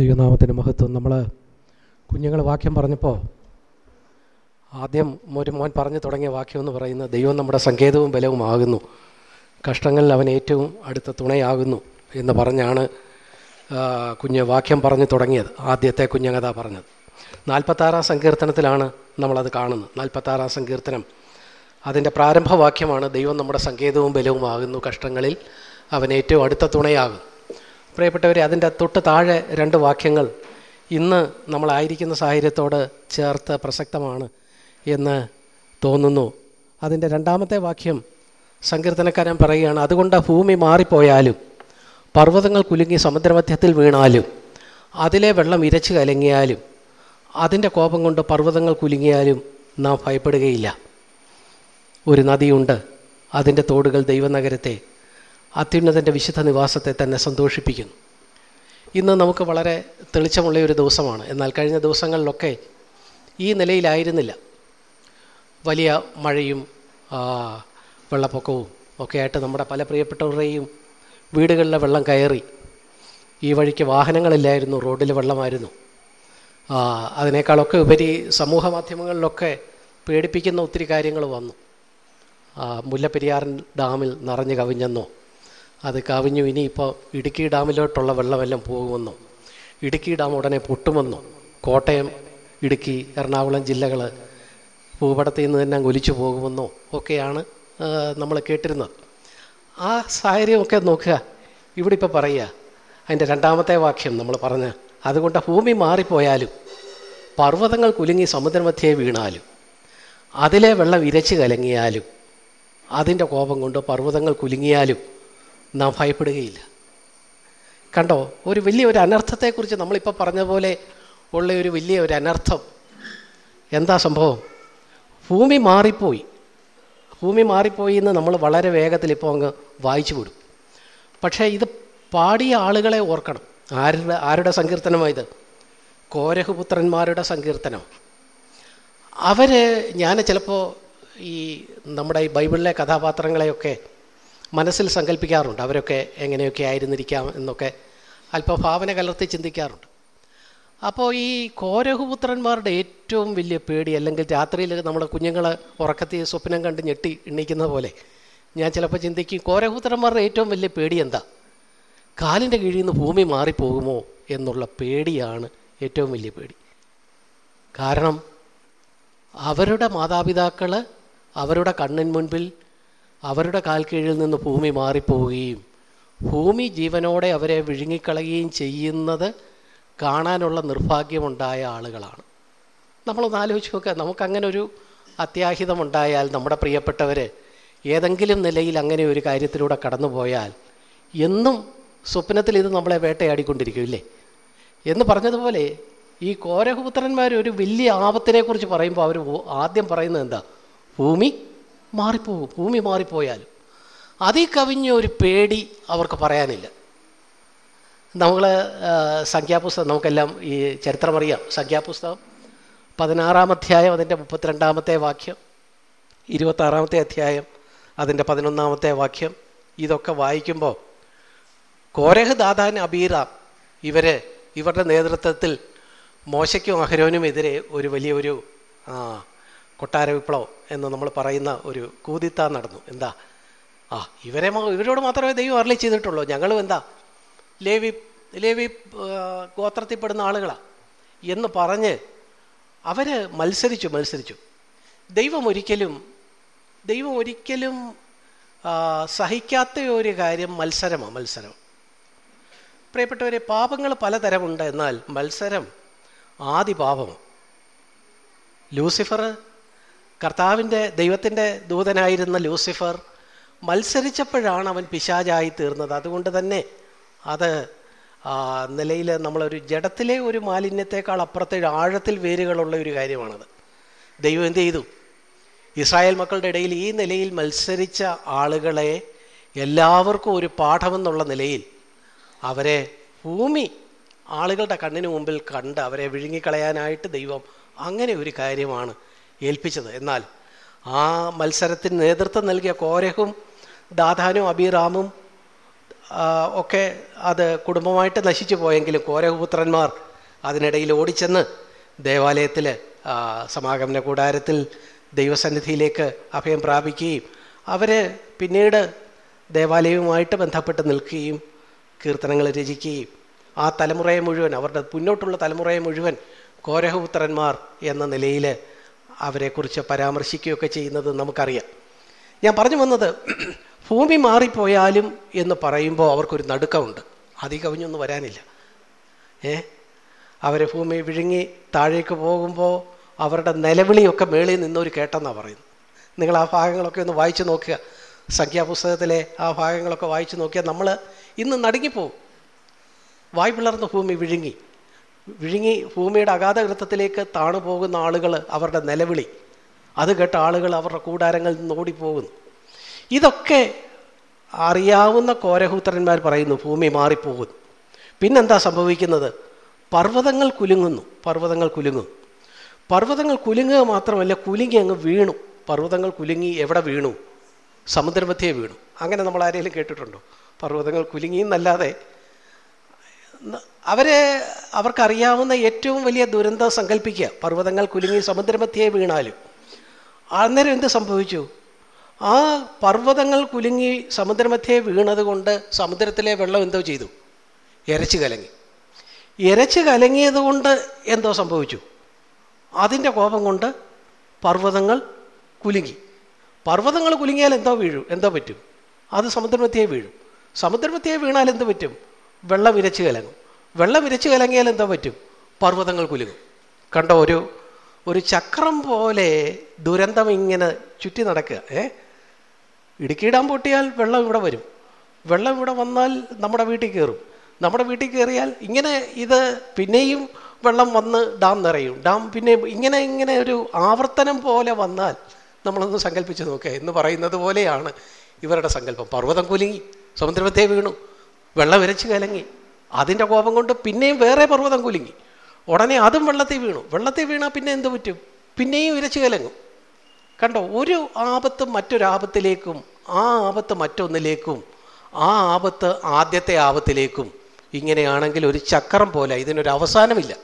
ദൈവനാമത്തിന്റെ മഹത്വം. നമ്മൾ കുഞ്ഞുങ്ങൾ വാക്യം പറഞ്ഞപ്പോൾ ആദ്യം ഒരു മോൻ പറഞ്ഞു തുടങ്ങിയ വാക്യം എന്ന് പറയുന്നത് ദൈവം നമ്മുടെ സങ്കേതവും ബലവുമാകുന്നു കഷ്ടങ്ങളിൽ അവൻ ഏറ്റവും അടുത്ത തുണയാകുന്നു എന്ന് പറഞ്ഞാണ് കുഞ്ഞ് വാക്യം പറഞ്ഞു തുടങ്ങിയത്. ആദ്യത്തെ കുഞ്ഞകഥ പറഞ്ഞത്. നാൽപ്പത്താറാം സങ്കീർത്തനത്തിലാണ് നമ്മളത് കാണുന്നത്. നാൽപ്പത്താറാം സങ്കീർത്തനം. അതിന്റെ പ്രാരംഭവാക്യമാണ് ദൈവം നമ്മുടെ സങ്കേതവും ബലവുമാകുന്നു കഷ്ടങ്ങളിൽ അവൻ ഏറ്റവും അടുത്ത തുണയാകും പ്രിയപ്പെട്ടവരെ അതിന്റെ തൊട്ട് താഴെ രണ്ട് വാക്യങ്ങൾ. ഇന്ന് നമ്മളായിരിക്കുന്ന സാഹചര്യത്തോട് ചേർത്ത് പ്രസക്തമാണ് എന്ന് തോന്നുന്നു. അതിന്റെ രണ്ടാമത്തെ വാക്യം സങ്കീർത്തനക്കാരൻ പറയുകയാണ് അതുകൊണ്ട് ഭൂമി മാറിപ്പോയാലും പർവതങ്ങൾ കുലുങ്ങി സമുദ്രമധ്യത്തിൽ വീണാലും അതിലെ വെള്ളം ഇരച്ചു കലങ്ങിയാലും അതിന്റെ കോപം കൊണ്ട് പർവതങ്ങൾ കുലുങ്ങിയാലും നാം ഭയപ്പെടുകയില്ല. ഒരു നദിയുണ്ട് അതിന്റെ തോടുകൾ ദൈവനഗരത്തെ അത്യുന്നതന്റെ വിശുദ്ധ നിവാസത്തെ തന്നെ സന്തോഷിപ്പിക്കുന്നു. ഇന്ന് നമുക്ക് വളരെ തെളിച്ചമുള്ള ഒരു ദിവസമാണ്. എന്നാൽ കഴിഞ്ഞ ദിവസങ്ങളിലൊക്കെ ഈ നിലയിലായിരുന്നില്ല. വലിയ മഴയും വെള്ളപ്പൊക്കവും ഒക്കെ ആയിട്ട് നമ്മുടെ പല പ്രിയപ്പെട്ടവരുടെയും വീടുകളിലെ വെള്ളം കയറി. ഈ വഴിക്ക് വാഹനങ്ങളില്ലായിരുന്നു റോഡിൽ വെള്ളമായിരുന്നു. അതിനേക്കാളൊക്കെ ഉപരി സമൂഹ മാധ്യമങ്ങളിലൊക്കെ പേടിപ്പിക്കുന്ന ഒത്തിരി കാര്യങ്ങൾ വന്നു. മുല്ലപ്പെരിയാറിൻ ഡാമിൽ നിറഞ്ഞു കവിഞ്ഞെന്നോ അത് കവിഞ്ഞു ഇനിയിപ്പോൾ ഇടുക്കി ഡാമിലോട്ടുള്ള വെള്ളമെല്ലാം പോകുമെന്നും ഇടുക്കി ഡാം ഉടനെ പൊട്ടുമെന്നും കോട്ടയം ഇടുക്കി എറണാകുളം ജില്ലകൾ ഭൂപടത്തിൽ നിന്ന് തന്നെ ഒലിച്ചു പോകുമെന്നോ ഒക്കെയാണ് നമ്മൾ കേട്ടിരുന്നത്. ആ സാഹചര്യമൊക്കെ നോക്കുക. ഇവിടെ ഇപ്പോൾ പറയുക. അതിന്റെ രണ്ടാമത്തെ വാക്യം നമ്മൾ പറഞ്ഞ് അതുകൊണ്ട് ഭൂമി മാറിപ്പോയാലും പർവതങ്ങൾ കുലുങ്ങി സമുദ്രമധ്യേ വീണാലും അതിലെ വെള്ളം ഇരച്ചു കലങ്ങിയാലും അതിന്റെ കോപം കൊണ്ട് പർവതങ്ങൾ കുലുങ്ങിയാലും നാം ഭയപ്പെടുകയില്ല. കണ്ടോ ഒരു വലിയ ഒരു അനർത്ഥത്തെക്കുറിച്ച് നമ്മളിപ്പോൾ പറഞ്ഞ പോലെ ഉള്ള ഒരു വലിയ ഒരു അനർത്ഥം. എന്താ സംഭവം? ഭൂമി മാറിപ്പോയി. ഭൂമി മാറിപ്പോയി എന്ന് നമ്മൾ വളരെ വേഗത്തിൽ ഇപ്പോൾ അങ്ങ് വായിച്ചു വിടും. പക്ഷേ ഇത് പാടിയ ആളുകളെ ഓർക്കണം. ആരുടെ ആരുടെ സങ്കീർത്തനമായത് കോരഹുപുത്രന്മാരുടെ സങ്കീർത്തനം. അവർ ഞാൻ ചിലപ്പോൾ ഈ നമ്മുടെ ഈ ബൈബിളിലെ കഥാപാത്രങ്ങളെയൊക്കെ മനസ്സിൽ സങ്കല്പിക്കാറുണ്ട് അവരൊക്കെ എങ്ങനെയൊക്കെ ആയിരുന്നിരിക്കാം എന്നൊക്കെ അല്പഭാവന കലർത്തി ചിന്തിക്കാറുണ്ട്. അപ്പോൾ ഈ കോരഹുപുത്രന്മാരുടെ ഏറ്റവും വലിയ പേടി അല്ലെങ്കിൽ രാത്രിയിൽ നമ്മുടെ കുഞ്ഞുങ്ങൾ ഉറക്കത്തിൽ സ്വപ്നം കണ്ട് ഞെട്ടി എണ്ണിക്കുന്ന പോലെ ഞാൻ ചിലപ്പോൾ ചിന്തിക്കും കോരഹുപുത്രന്മാരുടെ ഏറ്റവും വലിയ പേടി എന്താ? കാലിന്റെ കീഴിൽ നിന്ന് ഭൂമി മാറിപ്പോകുമോ എന്നുള്ള പേടിയാണ് ഏറ്റവും വലിയ പേടി. കാരണം അവരുടെ മാതാപിതാക്കൾ അവരുടെ കണ്ണിന് മുൻപിൽ അവരുടെ കാൽക്കീഴിൽ കീഴിൽ നിന്ന് ഭൂമി മാറിപ്പോവുകയും ഭൂമി ജീവനോടെ അവരെ വിഴുങ്ങിക്കളയുകയും ചെയ്യുന്നത് കാണാനുള്ള നിർഭാഗ്യമുണ്ടായ ആളുകളാണ്. നമ്മളൊന്ന് ആലോചിച്ച് നോക്കുക. നമുക്കങ്ങനെ ഒരു അത്യാഹിതമുണ്ടായാൽ നമ്മുടെ പ്രിയപ്പെട്ടവർ ഏതെങ്കിലും നിലയിൽ അങ്ങനെ ഒരു കാര്യത്തിലൂടെ കടന്നുപോയാൽ എന്നും സ്വപ്നത്തിൽ ഇത് നമ്മളെ വേട്ടയാടിക്കൊണ്ടിരിക്കും ഇല്ലേ? എന്ന് പറഞ്ഞതുപോലെ ഈ കോരഹപുത്രന്മാർ ഒരു വലിയ ആപത്തിനെക്കുറിച്ച് പറയുമ്പോൾ അവർ ആദ്യം പറയുന്നത് എന്താ? ഭൂമി മാറിപ്പോകും ഭൂമി മാറിപ്പോയാലും. അതിൽ കവിഞ്ഞ ഒരു പേടി അവർക്ക് പറയാനില്ല. നമ്മൾ സംഖ്യാപുസ്തകം നമുക്കെല്ലാം ഈ ചരിത്രമറിയാം സംഖ്യാപുസ്തകം പതിനാറാം അധ്യായം അതിന്റെ മുപ്പത്തിരണ്ടാമത്തെ വാക്യം ഇരുപത്താറാമത്തെ അധ്യായം അതിന്റെ പതിനൊന്നാമത്തെ വാക്യം ഇതൊക്കെ വായിക്കുമ്പോൾ കോരഹ് ദാദാൻ അബീറാം ഇവർ ഇവരുടെ നേതൃത്വത്തിൽ മോശയ്ക്കും അഹരോനും എതിരെ ഒരു വലിയൊരു കൊട്ടാര വിപ്ലവം എന്ന് നമ്മൾ പറയുന്ന ഒരു കൂതിത്ത നടന്നു. എന്താ? ആ ഇവരെ ഇവരോട് മാത്രമേ ദൈവം അരളി ചെയ്തിട്ടുള്ളൂ. ഞങ്ങളും എന്താ? ലേവി ലേവി ഗോത്രത്തിൽപ്പെടുന്ന ആളുകളാണ് എന്ന് പറഞ്ഞ് അവർ മത്സരിച്ചു മത്സരിച്ചു. ദൈവം ഒരിക്കലും ദൈവം ഒരിക്കലും സഹിക്കാത്ത ഒരു കാര്യം മത്സരമാണ് മത്സരം. പ്രിയപ്പെട്ടവരെ പാപങ്ങൾ പലതരമുണ്ട് എന്നാൽ മത്സരം ആദിപാപം. ലൂസിഫർ കർത്താവിന്റെ ദൈവത്തിന്റെ ദൂതനായിരുന്ന ലൂസിഫർ മത്സരിച്ചപ്പോഴാണ് അവൻ പിശാചായി തീർന്നത്. അതുകൊണ്ട് തന്നെ അത് നിലയിൽ നമ്മളൊരു ജഡത്തിലെ ഒരു മാലിന്യത്തെക്കാൾ അപ്പുറത്തെ ആഴത്തിൽ വേരുകളുള്ള ഒരു കാര്യമാണത്. ദൈവം എന്ത് ചെയ്തു? ഇസ്രായേൽ മക്കളുടെ ഇടയിൽ ഈ നിലയിൽ മത്സരിച്ച ആളുകളെ എല്ലാവർക്കും ഒരു പാഠമെന്നുള്ള നിലയിൽ അവരെ ഭൂമി ആളുകളുടെ കണ്ണിന് മുമ്പിൽ കണ്ട് അവരെ വിഴുങ്ങിക്കളയാനായിട്ട് ദൈവം അങ്ങനെ ഒരു കാര്യമാണ് ഏൽപ്പിച്ചത്. എന്നാൽ ആ മത്സരത്തിന് നേതൃത്വം നൽകിയ കോരഹും ദാധാനും അബിറാമും ഒക്കെ അത് കുടുംബമായിട്ട് നശിച്ചു പോയെങ്കിലും കോരപുത്രന്മാർ അതിനിടയിൽ ഓടിച്ചെന്ന് ദേവാലയത്തിൽ സമാഗമന കൂടാരത്തിൽ ദൈവസന്നിധിയിലേക്ക് അഭയം പ്രാപിക്കുകയും അവർ പിന്നീട് ദേവാലയവുമായിട്ട് ബന്ധപ്പെട്ട് നിൽക്കുകയും കീർത്തനങ്ങൾ രചിക്കുകയും ആ തലമുറയെ മുഴുവൻ അവരുടെ മുന്നോട്ടുള്ള തലമുറയെ മുഴുവൻ കോരഹപുത്രന്മാർ എന്ന നിലയിൽ അവരെക്കുറിച്ച് പരാമർശിക്കുകയൊക്കെ ചെയ്യുന്നത് നമുക്കറിയാം. ഞാൻ പറഞ്ഞു വന്നത് ഭൂമി മാറിപ്പോയാലും എന്ന് പറയുമ്പോൾ അവർക്കൊരു നടുക്കമുണ്ട്. അതി കവിഞ്ഞൊന്നും വരാനില്ല. ഏ? അവർ ഭൂമി വിഴുങ്ങി താഴേക്ക് പോകുമ്പോൾ അവരുടെ നിലവിളിയൊക്കെ മേളിൽ നിന്നൊരു കേട്ടെന്നാണ് പറയുന്നത്. നിങ്ങൾ ആ ഭാഗങ്ങളൊക്കെ ഒന്ന് വായിച്ചു നോക്കുക. സംഖ്യാപുസ്തകത്തിലെ ആ ഭാഗങ്ങളൊക്കെ വായിച്ചു നോക്കിയാൽ നമ്മൾ ഇന്ന് നടുങ്ങിപ്പോവും. വായ് പിളർന്ന ഭൂമി വിഴുങ്ങി. വിഴുങ്ങി ഭൂമിയുടെ അഗാധകൃത്തത്തിലേക്ക് താണു പോകുന്ന ആളുകൾ അവരുടെ നിലവിളി. അത് കേട്ട ആളുകൾ അവരുടെ കൂടാരങ്ങളിൽ നിന്ന് ഓടിപ്പോകുന്നു. ഇതൊക്കെ അറിയാവുന്ന കോരഹൂത്രന്മാർ പറയുന്നു ഭൂമി മാറിപ്പോകുന്നു. പിന്നെന്താ സംഭവിക്കുന്നത്? പർവതങ്ങൾ കുലുങ്ങുന്നു പർവതങ്ങൾ കുലുങ്ങും പർവതങ്ങൾ കുലുങ്ങുക മാത്രമല്ല കുലുങ്ങി അങ്ങ് വീണു. പർവതങ്ങൾ കുലുങ്ങി എവിടെ വീണു? സമുദ്രമധ്യേ വീണു. അങ്ങനെ നമ്മൾ ആരെങ്കിലും കേട്ടിട്ടുണ്ടോ? പർവതങ്ങൾ കുലുങ്ങി എന്നല്ലാതെ അവരെ അവർക്കറിയാവുന്ന ഏറ്റവും വലിയ ദുരന്തം സങ്കല്പിക്കുക പർവതങ്ങൾ കുലുങ്ങി സമുദ്രമധ്യേ വീണാലും. അന്നേരം എന്ത് സംഭവിച്ചു? ആ പർവതങ്ങൾ കുലുങ്ങി സമുദ്രമധ്യേ വീണതുകൊണ്ട് സമുദ്രത്തിലെ വെള്ളം എന്തോ ചെയ്തു? ഇരച്ചു കലങ്ങി. എരച്ച് കലങ്ങിയത് കൊണ്ട് എന്തോ സംഭവിച്ചു? അതിന്റെ കോപം കൊണ്ട് പർവതങ്ങൾ കുലുങ്ങി. പർവതങ്ങൾ കുലുങ്ങിയാൽ എന്തോ വീഴും? എന്തോ പറ്റും? അത് സമുദ്രമധ്യേ വീഴും. സമുദ്രമധ്യേ വീണാൽ എന്ത് പറ്റും? വെള്ളം ഇരച്ചു കലങ്ങും. വെള്ളം ഇരച്ച് കലങ്ങിയാൽ എന്താ പറ്റും? പർവതങ്ങൾ കുലുങ്ങും. കണ്ടോ ഒരു ഒരു ചക്രം പോലെ ദുരന്തം ഇങ്ങനെ ചുറ്റി നടക്കുക. ഏ? ഇടുക്കി ഡാം പൊട്ടിയാൽ വെള്ളം ഇവിടെ വരും. വെള്ളം ഇവിടെ വന്നാൽ നമ്മുടെ വീട്ടിൽ കയറും. നമ്മുടെ വീട്ടിൽ കയറിയാൽ ഇങ്ങനെ ഇത് പിന്നെയും വെള്ളം വന്ന് ഡാം നിറയും. ഡാം പിന്നെ ഇങ്ങനെ ഇങ്ങനെ ഒരു ആവർത്തനം പോലെ വന്നാൽ നമ്മളൊന്ന് സങ്കല്പിച്ച് നോക്കുക. എന്ന് പറയുന്നത് പോലെയാണ് ഇവരുടെ സങ്കല്പം. പർവതം കുലുങ്ങി സമുദ്രത്തെ വീണു വെള്ളം ഇരച്ച് കലങ്ങി. അതിന്റെ കോപം കൊണ്ട് പിന്നെയും വേറെ പർവതം കുലുങ്ങി. ഉടനെ അതും വെള്ളത്തിൽ വീണു. വെള്ളത്തിൽ വീണാൽ പിന്നെ എന്ത് പറ്റും? പിന്നെയും ഇരച്ച് കലങ്ങും. കണ്ടോ? ഒരു ആപത്ത് മറ്റൊരാപത്തിലേക്കും ആ ആപത്ത് മറ്റൊന്നിലേക്കും ആ ആപത്ത് ആദ്യത്തെ ആപത്തിലേക്കും ഇങ്ങനെയാണെങ്കിൽ ഒരു ചക്രം പോലെ ഇതിനൊരു അവസാനമില്ല.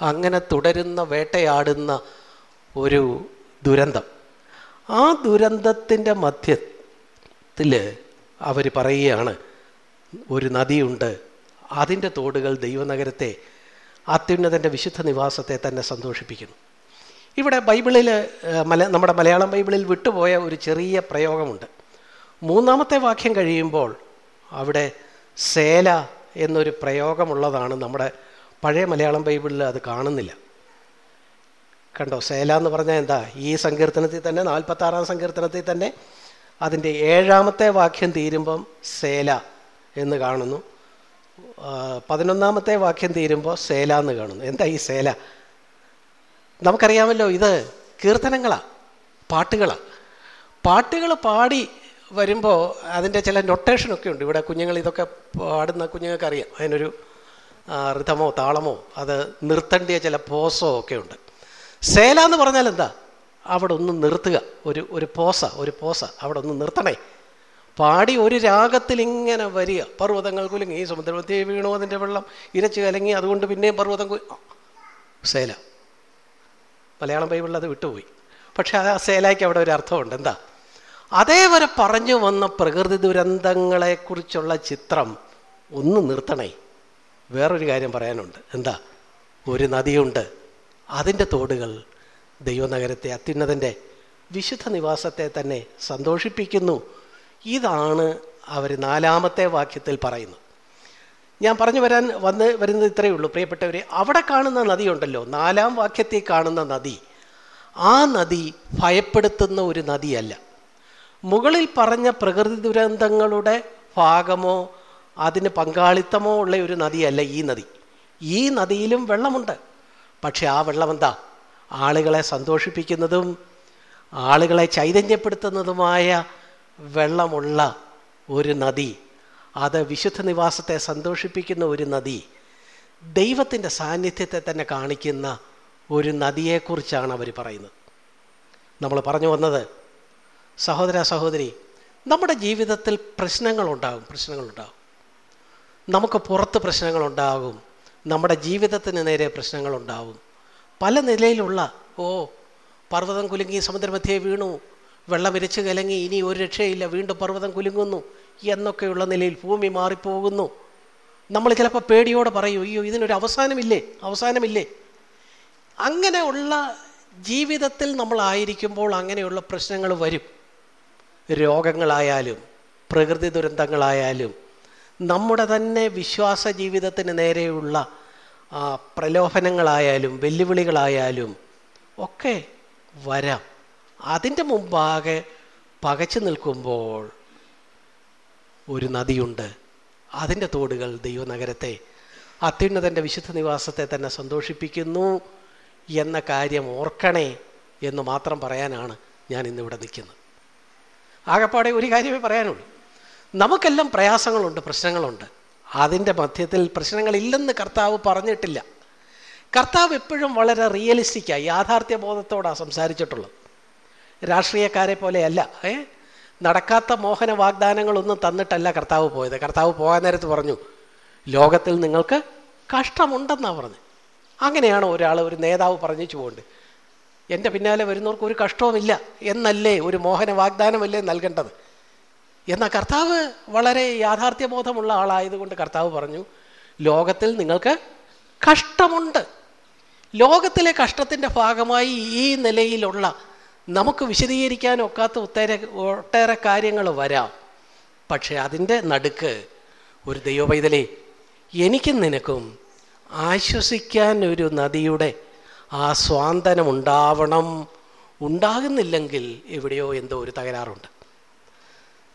അങ്ങനെ തുടരുന്ന വേട്ടയാടുന്ന ഒരു ദുരന്തം. ആ ദുരന്തത്തിന്റെ മധ്യത്തിൽ അവർ പറയുകയാണ് ഒരു നദിയുണ്ട്. അതിന്റെ തോടുകൾ ദൈവനഗരത്തെ അത്യുന്നതന്റെ വിശുദ്ധ നിവാസത്തെ തന്നെ സന്തോഷിപ്പിക്കുന്നു. ഇവിടെ ബൈബിളിൽ മല നമ്മുടെ മലയാളം ബൈബിളിൽ വിട്ടുപോയ ഒരു ചെറിയ പ്രയോഗമുണ്ട്. മൂന്നാമത്തെ വാക്യം കഴിയുമ്പോൾ അവിടെ സേല എന്നൊരു പ്രയോഗമുള്ളതാണ് നമ്മുടെ പഴയ മലയാളം ബൈബിളിൽ അത് കാണുന്നില്ല. കണ്ടോ സേല എന്ന് പറഞ്ഞാൽ എന്താ? ഈ സങ്കീർത്തനത്തിൽ തന്നെ നാൽപ്പത്താറാം സങ്കീർത്തനത്തിൽ തന്നെ അതിന്റെ ഏഴാമത്തെ വാക്യം തീരുമ്പം സേല. എന്ന് കാണുന്നു. പതിനൊന്നാമത്തെ വാക്യം തീരുമ്പോൾ സേല എന്ന് കാണുന്നു. എന്താ ഈ സേല? നമുക്കറിയാമല്ലോ ഇത് കീർത്തനങ്ങളാണ് പാട്ടുകളാണ് പാട്ടുകൾ പാടി വരുമ്പോൾ അതിന്റെ ചില നൊട്ടേഷനൊക്കെ ഉണ്ട്. ഇവിടെ കുഞ്ഞുങ്ങൾ ഇതൊക്കെ പാടുന്ന കുഞ്ഞുങ്ങൾക്ക് അറിയാം അതിനൊരു ഋതമോ താളമോ അത് നിർത്തേണ്ടിയ ചില പോസോ ഒക്കെ ഉണ്ട്. സേല എന്ന് പറഞ്ഞാൽ എന്താ അവിടെ ഒന്ന് നിർത്തുക. ഒരു ഒരു പോസ ഒരു പോസ അവിടെ ഒന്ന് നിർത്തണേ. പാടി ഒരു രാഗത്തിൽ ഇങ്ങനെ വരിക. പർവതങ്ങൾ കുലുങ്ങി ഈ സമുദ്രത്തിൽ വീണു അതിന്റെ വെള്ളം. ഇരച്ച് കലങ്ങി അതുകൊണ്ട് പിന്നെയും പർവതം സേല. മലയാളം ബൈബിളിൽ അത് വിട്ടുപോയി. പക്ഷെ ആ സേലയ്ക്ക് അവിടെ ഒരു അർത്ഥമുണ്ട്. എന്താ? അതേവരെ പറഞ്ഞു വന്ന പ്രകൃതി ദുരന്തങ്ങളെക്കുറിച്ചുള്ള ചിത്രം ഒന്ന് നിർത്തണേ. വേറൊരു കാര്യം പറയാനുണ്ട്. എന്താ? ഒരു നദിയുണ്ട്. അതിന്റെ തോടുകൾ ദൈവനഗരത്തെ അത്യുന്നതന്റെ വിശുദ്ധ നിവാസത്തെ തന്നെ സന്തോഷിപ്പിക്കുന്നു. ഇതാണ് അവർ നാലാമത്തെ വാക്യത്തിൽ പറയുന്നത്. ഞാൻ പറഞ്ഞു വരാൻ വന്ന് വരുന്നത് ഇത്രയേ ഉള്ളൂ. പ്രിയപ്പെട്ടവരെ അവിടെ കാണുന്ന നദിയുണ്ടല്ലോ നാലാം വാക്യത്തിൽ കാണുന്ന നദി. ആ നദി ഭയപ്പെടുത്തുന്ന ഒരു നദിയല്ല. മുകളിൽ പറഞ്ഞ പ്രകൃതി ദുരന്തങ്ങളുടെ ഭാഗമോ അതിന് പങ്കാളിത്തമോ ഉള്ള ഒരു നദിയല്ല ഈ നദി. ഈ നദിയിലും വെള്ളമുണ്ട്. പക്ഷെ ആ വെള്ളം എന്താ? ആളുകളെ സന്തോഷിപ്പിക്കുന്നതും ആളുകളെ ചൈതന്യപ്പെടുത്തുന്നതുമായ വെള്ളമുള്ള ഒരു നദി അത് വിശുദ്ധ നിവാസത്തെ സന്തോഷിപ്പിക്കുന്ന ഒരു നദി ദൈവത്തിന്റെ സാന്നിധ്യത്തെ തന്നെ കാണിക്കുന്ന ഒരു നദിയെക്കുറിച്ചാണ് അവർ പറയുന്നത്. നമ്മൾ പറഞ്ഞു വന്നത് സഹോദര സഹോദരി നമ്മുടെ ജീവിതത്തിൽ പ്രശ്നങ്ങളുണ്ടാകും പ്രശ്നങ്ങളുണ്ടാകും. നമുക്ക് പുറത്ത് പ്രശ്നങ്ങളുണ്ടാകും നമ്മുടെ ജീവിതത്തിന് നേരെ പ്രശ്നങ്ങളുണ്ടാവും പല നിലയിലുള്ള ഓ പർവതം കുലുങ്ങി സമുദ്രമധ്യേ വീണു വെള്ളം ഇരച്ച് കലങ്ങി ഇനി ഒരു രക്ഷയില്ല വീണ്ടും പർവതം കുലുങ്ങുന്നു എന്നൊക്കെയുള്ള നിലയിൽ ഭൂമി മാറിപ്പോകുന്നു. നമ്മൾ ചിലപ്പോൾ പേടിയോടെ പറയും അയ്യോ ഇതിനൊരു അവസാനമില്ലേ അവസാനമില്ലേ? അങ്ങനെയുള്ള ജീവിതത്തിൽ നമ്മളായിരിക്കുമ്പോൾ അങ്ങനെയുള്ള പ്രശ്നങ്ങൾ വരും. രോഗങ്ങളായാലും പ്രകൃതി ദുരന്തങ്ങളായാലും നമ്മുടെ തന്നെ വിശ്വാസ ജീവിതത്തിന് നേരെയുള്ള പ്രലോഭനങ്ങളായാലും വെല്ലുവിളികളായാലും ഒക്കെ വരാം. അതിന്റെ മുമ്പാകെ പകച്ചു നിൽക്കുമ്പോൾ ഒരു നദിയുണ്ട്. അതിന്റെ തോടുകൾ ദൈവനഗരത്തെ അത്യുന്നതന്റെ വിശുദ്ധ നിവാസത്തെ തന്നെ സന്തോഷിപ്പിക്കുന്നു എന്ന കാര്യം ഓർക്കണേ എന്ന് മാത്രം പറയാനാണ് ഞാൻ ഇന്നിവിടെ നിൽക്കുന്നത്. ആകപ്പാടെ ഒരു കാര്യമേ പറയാനുള്ളൂ. നമുക്കെല്ലാം പ്രയാസങ്ങളുണ്ട് പ്രശ്നങ്ങളുണ്ട്. അതിന്റെ മധ്യത്തിൽ പ്രശ്നങ്ങളില്ലെന്ന് കർത്താവ് പറഞ്ഞിട്ടില്ല. കർത്താവ് എപ്പോഴും വളരെ റിയലിസ്റ്റിക്കായി യാഥാർത്ഥ്യബോധത്തോടാണ് സംസാരിച്ചിട്ടുള്ളത്. രാഷ്ട്രീയക്കാരെ പോലെയല്ല ഏ? നടക്കാത്ത മോഹന വാഗ്ദാനങ്ങളൊന്നും തന്നിട്ടല്ല കർത്താവ് പോയത്. കർത്താവ് പോകാൻ നേരത്ത് പറഞ്ഞു ലോകത്തിൽ നിങ്ങൾക്ക് കഷ്ടമുണ്ടെന്നാണ് പറഞ്ഞത് അങ്ങനെയാണ് ഒരാൾ ഒരു നേതാവ് പറഞ്ഞു പോകേണ്ടത് എന്റെ പിന്നാലെ വരുന്നവർക്ക് ഒരു കഷ്ടവുമില്ല എന്നല്ലേ ഒരു മോഹന വാഗ്ദാനമല്ലേ നൽകേണ്ടത്? എന്നാൽ കർത്താവ് വളരെ യാഥാർത്ഥ്യബോധമുള്ള ആളായതുകൊണ്ട് കർത്താവ് പറഞ്ഞു ലോകത്തിൽ നിങ്ങൾക്ക് കഷ്ടമുണ്ട്. ലോകത്തിലെ കഷ്ടത്തിന്റെ ഭാഗമായി ഈ നിലയിലുള്ള നമുക്ക് വിശദീകരിക്കാൻ ഒക്കാത്ത ഒത്തേറെ ഒട്ടേറെ കാര്യങ്ങൾ വരാം. പക്ഷേ അതിന്റെ നടുക്ക് ഒരു ദൈവപൈതലേ എനിക്കും നിനക്കും ആശ്വസിക്കാൻ ഒരു നദിയുടെ ആ സ്വാന്തനം ഉണ്ടാവണം ഉണ്ടാകുന്നില്ലെങ്കിൽ എവിടെയോ എന്തോ ഒരു തകരാറുണ്ട്.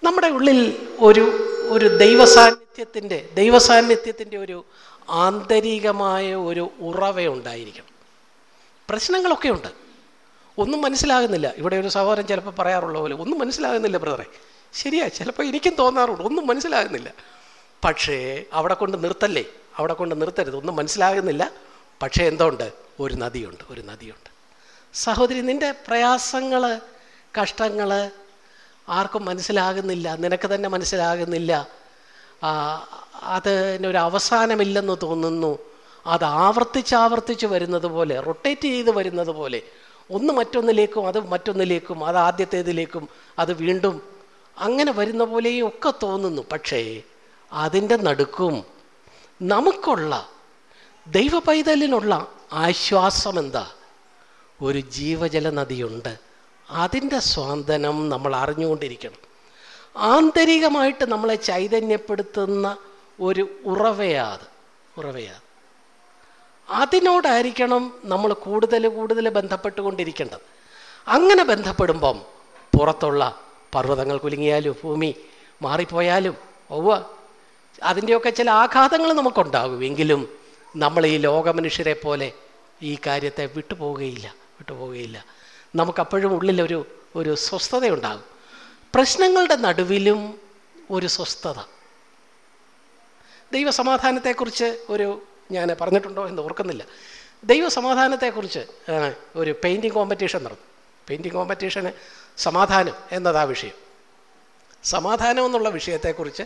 നമ്മുടെ ഉള്ളിൽ ഒരു ഒരു ദൈവസാന്നിധ്യത്തിന്റെ ദൈവസാന്നിധ്യത്തിന്റെ ഒരു ആന്തരികമായ ഒരു ഉറവയുണ്ടായിരിക്കണം പ്രശ്നങ്ങളൊക്കെ ഉണ്ട്. ഒന്നും മനസ്സിലാകുന്നില്ല. ഇവിടെ ഒരു സഹോദരൻ ചിലപ്പോൾ പറയാറുള്ള പോലെ ഒന്നും മനസ്സിലാകുന്നില്ല ബ്രദറെ. ശരിയാ ചിലപ്പോൾ എനിക്കും തോന്നാറുണ്ട്. ഒന്നും മനസ്സിലാകുന്നില്ല. പക്ഷേ അവിടെ കൊണ്ട് നിർത്തല്ലേ? അവിടെ കൊണ്ട് നിർത്തരുത്. ഒന്നും മനസ്സിലാകുന്നില്ല. പക്ഷേ എന്തുണ്ട്? ഒരു നദിയുണ്ട് ഒരു നദിയുണ്ട്. സഹോദരി നിന്റെ പ്രയാസങ്ങൾ കഷ്ടങ്ങൾ ആർക്കും മനസ്സിലാകുന്നില്ല. നിനക്ക് തന്നെ മനസ്സിലാകുന്നില്ല. അതിനൊരു അവസാനമില്ലെന്ന് തോന്നുന്നു. അത് ആവർത്തിച്ച് ആവർത്തിച്ച് വരുന്നത് പോലെ റൊട്ടേറ്റ് ചെയ്ത് വരുന്നത് പോലെ ഒന്ന് മറ്റൊന്നിലേക്കും അത് മറ്റൊന്നിലേക്കും അത് ആദ്യത്തേതിലേക്കും അത് വീണ്ടും അങ്ങനെ വരുന്ന പോലെയും ഒക്കെ തോന്നുന്നു. പക്ഷേ അതിന്റെ നടുക്കും നമുക്കുള്ള ദൈവ പൈതലിനുള്ള ആശ്വാസം എന്താ ഒരു ജീവജല നദിയുണ്ട്. അതിന്റെ സ്വാന്തനം നമ്മൾ അറിഞ്ഞുകൊണ്ടിരിക്കണം. ആന്തരികമായിട്ട് നമ്മളെ ചൈതന്യപ്പെടുത്തുന്ന ഒരു ഉറവയാത് ഉറവയാത് അതിനോടായിരിക്കണം നമ്മൾ കൂടുതൽ കൂടുതൽ ബന്ധപ്പെട്ടുകൊണ്ടിരിക്കേണ്ടത്. അങ്ങനെ ബന്ധപ്പെടുമ്പം പുറത്തുള്ള പർവതങ്ങൾ കുലുങ്ങിയാലും ഭൂമി മാറിപ്പോയാലും ഒവ്വ അതിന്റെയൊക്കെ ചില ആഘാതങ്ങൾ നമുക്കുണ്ടാകും. എങ്കിലും നമ്മൾ ഈ ലോകമനുഷ്യരെ പോലെ ഈ കാര്യത്തെ വിട്ടുപോവുകയില്ല വിട്ടുപോവുകയില്ല. നമുക്കപ്പോഴും ഉള്ളിലൊരു ഒരു സ്വസ്ഥതയുണ്ടാകും. പ്രശ്നങ്ങളുടെ നടുവിലും ഒരു സ്വസ്ഥത. ദൈവസമാധാനത്തെക്കുറിച്ച് ഒരു ഞാൻ പറഞ്ഞിട്ടുണ്ടോ എന്ന് ഓർക്കുന്നില്ല. ദൈവ സമാധാനത്തെക്കുറിച്ച് ഒരു പെയിന്റിങ് കോമ്പറ്റീഷൻ നടന്നു. പെയിന്റിങ് കോമ്പറ്റീഷന് സമാധാനം എന്നതാ വിഷയം. സമാധാനം എന്നുള്ള വിഷയത്തെക്കുറിച്ച്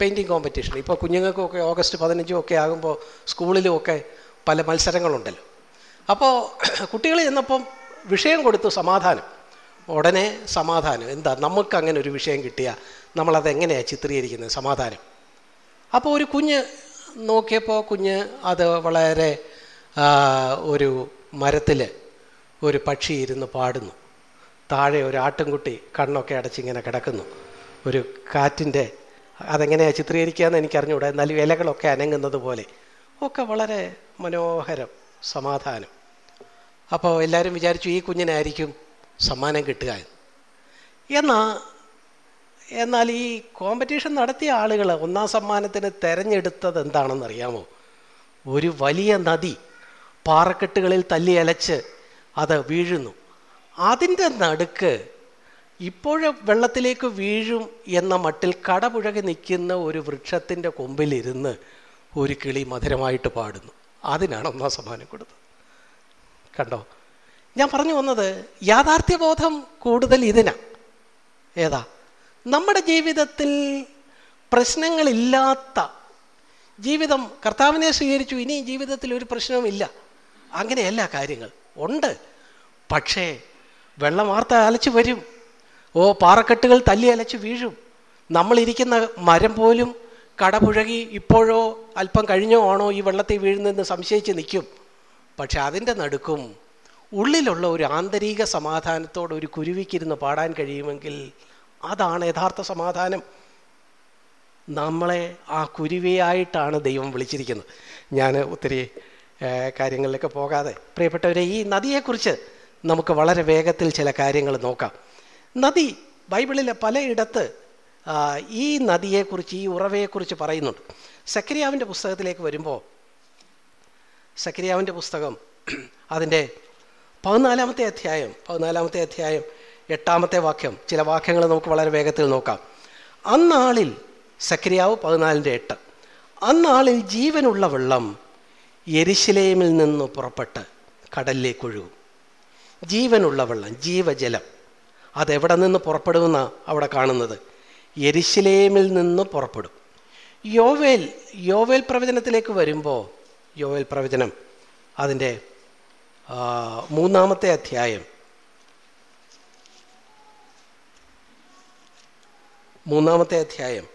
പെയിന്റിങ് കോമ്പറ്റീഷൻ ഇപ്പോൾ കുഞ്ഞുങ്ങൾക്കൊക്കെ ഓഗസ്റ്റ് പതിനഞ്ചും ഒക്കെ ആകുമ്പോൾ സ്കൂളിലുമൊക്കെ പല മത്സരങ്ങളുണ്ടല്ലോ. അപ്പോൾ കുട്ടികൾ ചെന്നപ്പം വിഷയം കൊടുത്തു സമാധാനം. ഉടനെ സമാധാനം. എന്താ നമുക്ക് അങ്ങനെ ഒരു വിഷയം കിട്ടിയാൽ നമ്മളത് എങ്ങനെയാണ് ചിത്രീകരിക്കുന്നത്? സമാധാനം. അപ്പോൾ ഒരു കുഞ്ഞ് നോക്കിയപ്പോൾ കുഞ്ഞ് അത് വളരെ ഒരു മരത്തിൽ ഒരു പക്ഷി ഇരുന്ന് പാടുന്നു. താഴെ ഒരു ആട്ടിൻകുട്ടി കണ്ണൊക്കെ അടച്ചിങ്ങനെ കിടക്കുന്നു. ഒരു കാറ്റിന്റെ അതെങ്ങനെയാണ് ചിത്രീകരിക്കുകയെന്ന് എനിക്കറിഞ്ഞൂടാ. എന്നാലും ഇലകളൊക്കെ അനങ്ങുന്നത് പോലെ. ഒക്കെ വളരെ മനോഹരം സമാധാനം. അപ്പോൾ എല്ലാവരും വിചാരിച്ചു ഈ കുഞ്ഞിനായിരിക്കും സമ്മാനം കിട്ടുക എന്ന്. എന്നാൽ എന്നാൽ ഈ കോമ്പറ്റീഷൻ നടത്തിയ ആളുകൾ ഒന്നാം സമ്മാനത്തിന് തിരഞ്ഞെടുത്തത് എന്താണെന്ന് അറിയാമോ? ഒരു വലിയ നദി പാറക്കെട്ടുകളിൽ തല്ലി അലച്ച് അത് വീഴുന്നു. അതിന്റെ നടുക്ക് ഇപ്പോഴും വെള്ളത്തിലേക്ക് വീഴും എന്ന മട്ടിൽ കടപുഴകി നിൽക്കുന്ന ഒരു വൃക്ഷത്തിന്റെ കൊമ്പിലിരുന്ന് ഒരു കിളി മധുരമായിട്ട് പാടുന്നു. അതിനാണ് ഒന്നാം സമ്മാനം കൊടുത്തത്. കണ്ടോ? ഞാൻ പറഞ്ഞു വന്നത് യാഥാർത്ഥ്യബോധം കൂടുതൽ ഇതിനാ. ഏതാ? നമ്മുടെ ജീവിതത്തിൽ പ്രശ്നങ്ങളില്ലാത്ത ജീവിതം കർത്താവിനെ സ്വീകരിച്ചു ഇനി ജീവിതത്തിൽ ഒരു പ്രശ്നവുമില്ല. അങ്ങനെയല്ല കാര്യങ്ങൾ. ഉണ്ട്. പക്ഷേ വെള്ളം വാർത്ത അലച്ചു വരും. ഓ പാറക്കെട്ടുകൾ തല്ലി അലച്ച് വീഴും. നമ്മളിരിക്കുന്ന മരം പോലും കടപുഴകി ഇപ്പോഴോ അല്പം കഴിഞ്ഞോ ആണോ ഈ വെള്ളത്തിൽ വീഴുന്നതെന്ന് സംശയിച്ച് നിൽക്കും. പക്ഷെ അതിന്റെ നടുക്കും ഉള്ളിലുള്ള ഒരു ആന്തരിക സമാധാനത്തോടെ ഒരു കുരുവിക്കിരുന്ന് പാടാൻ കഴിയുമെങ്കിൽ അതാണ് യഥാർത്ഥ സമാധാനം. നമ്മളെ ആ കുരുവിയായിട്ടാണ് ദൈവം വിളിച്ചിരിക്കുന്നത്. ഞാൻ ഒത്തിരി കാര്യങ്ങളിലൊക്കെ പോകാതെ. പ്രിയപ്പെട്ടവരെ ഈ നദിയെക്കുറിച്ച് നമുക്ക് വളരെ വേഗത്തിൽ ചില കാര്യങ്ങൾ നോക്കാം. നദി ബൈബിളിലെ പലയിടത്ത് ഈ നദിയെക്കുറിച്ച് ഈ ഉറവയെക്കുറിച്ച് പറയുന്നുണ്ട്. സക്രിയാവിന്റെ പുസ്തകത്തിലേക്ക് വരുമ്പോൾ സക്രിയാവിന്റെ പുസ്തകം അതിന്റെ പതിനാലാമത്തെ അധ്യായം പതിനാലാമത്തെ അധ്യായം എട്ടാമത്തെ വാക്യം. ചില വാക്യങ്ങൾ നമുക്ക് വളരെ വേഗത്തിൽ നോക്കാം. അന്നാളിൽ സക്രിയാവ് പതിനാലിന്റെ എട്ട്. അന്നാളിൽ ജീവനുള്ള വെള്ളം എരിശിലേമിൽ നിന്ന് പുറപ്പെട്ട് കടലിലേക്ക് ഒഴുകും. ജീവനുള്ള വെള്ളം ജീവജലം അതെവിടെ നിന്ന് പുറപ്പെടുമെന്ന അവിടെ കാണുന്നത്? എരിശിലേമിൽ നിന്ന് പുറപ്പെടും. യോവേൽ യോവേൽ പ്രവചനത്തിലേക്ക് വരുമ്പോൾ യോവേൽ പ്രവചനം അതിന്റെ മൂന്നാമത്തെ അധ്യായം മൂന്നാമത്തെ അധ്യായം.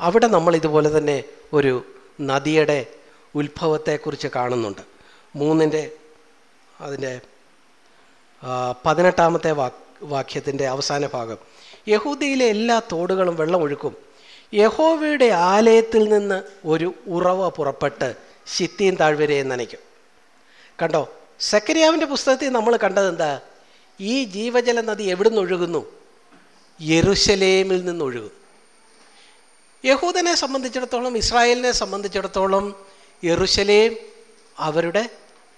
അവിടെ നമ്മൾ ഇതുപോലെ തന്നെ ഒരു നദിയുടെ ഉത്ഭവത്തെക്കുറിച്ച് കാണുന്നുണ്ട്. മൂന്നിന്റെ അതിന്റെ പതിനെട്ടാമത്തെ വാക് വാക്യത്തിന്റെ അവസാന ഭാഗം. യഹൂദിയിലെ എല്ലാ തോടുകളും വെള്ളം ഒഴുക്കും യഹോവയുടെ ആലയത്തിൽ നിന്ന് ഒരു ഉറവ പുറപ്പെട്ട് ശിത്തീൻ താഴ്വരയെ നനയ്ക്കും. കണ്ടോ? സക്കരിയാവിന്റെ പുസ്തകത്തിൽ നമ്മൾ കണ്ടത് എന്താ ഈ ജീവജല നദി എവിടുന്ന് ഒഴുകുന്നു യെറുശലേമിൽ നിന്ന് ഒഴുകും യഹൂദനെ സംബന്ധിച്ചിടത്തോളം ഇസ്രായേലിനെ സംബന്ധിച്ചിടത്തോളം യെറുശലേം അവരുടെ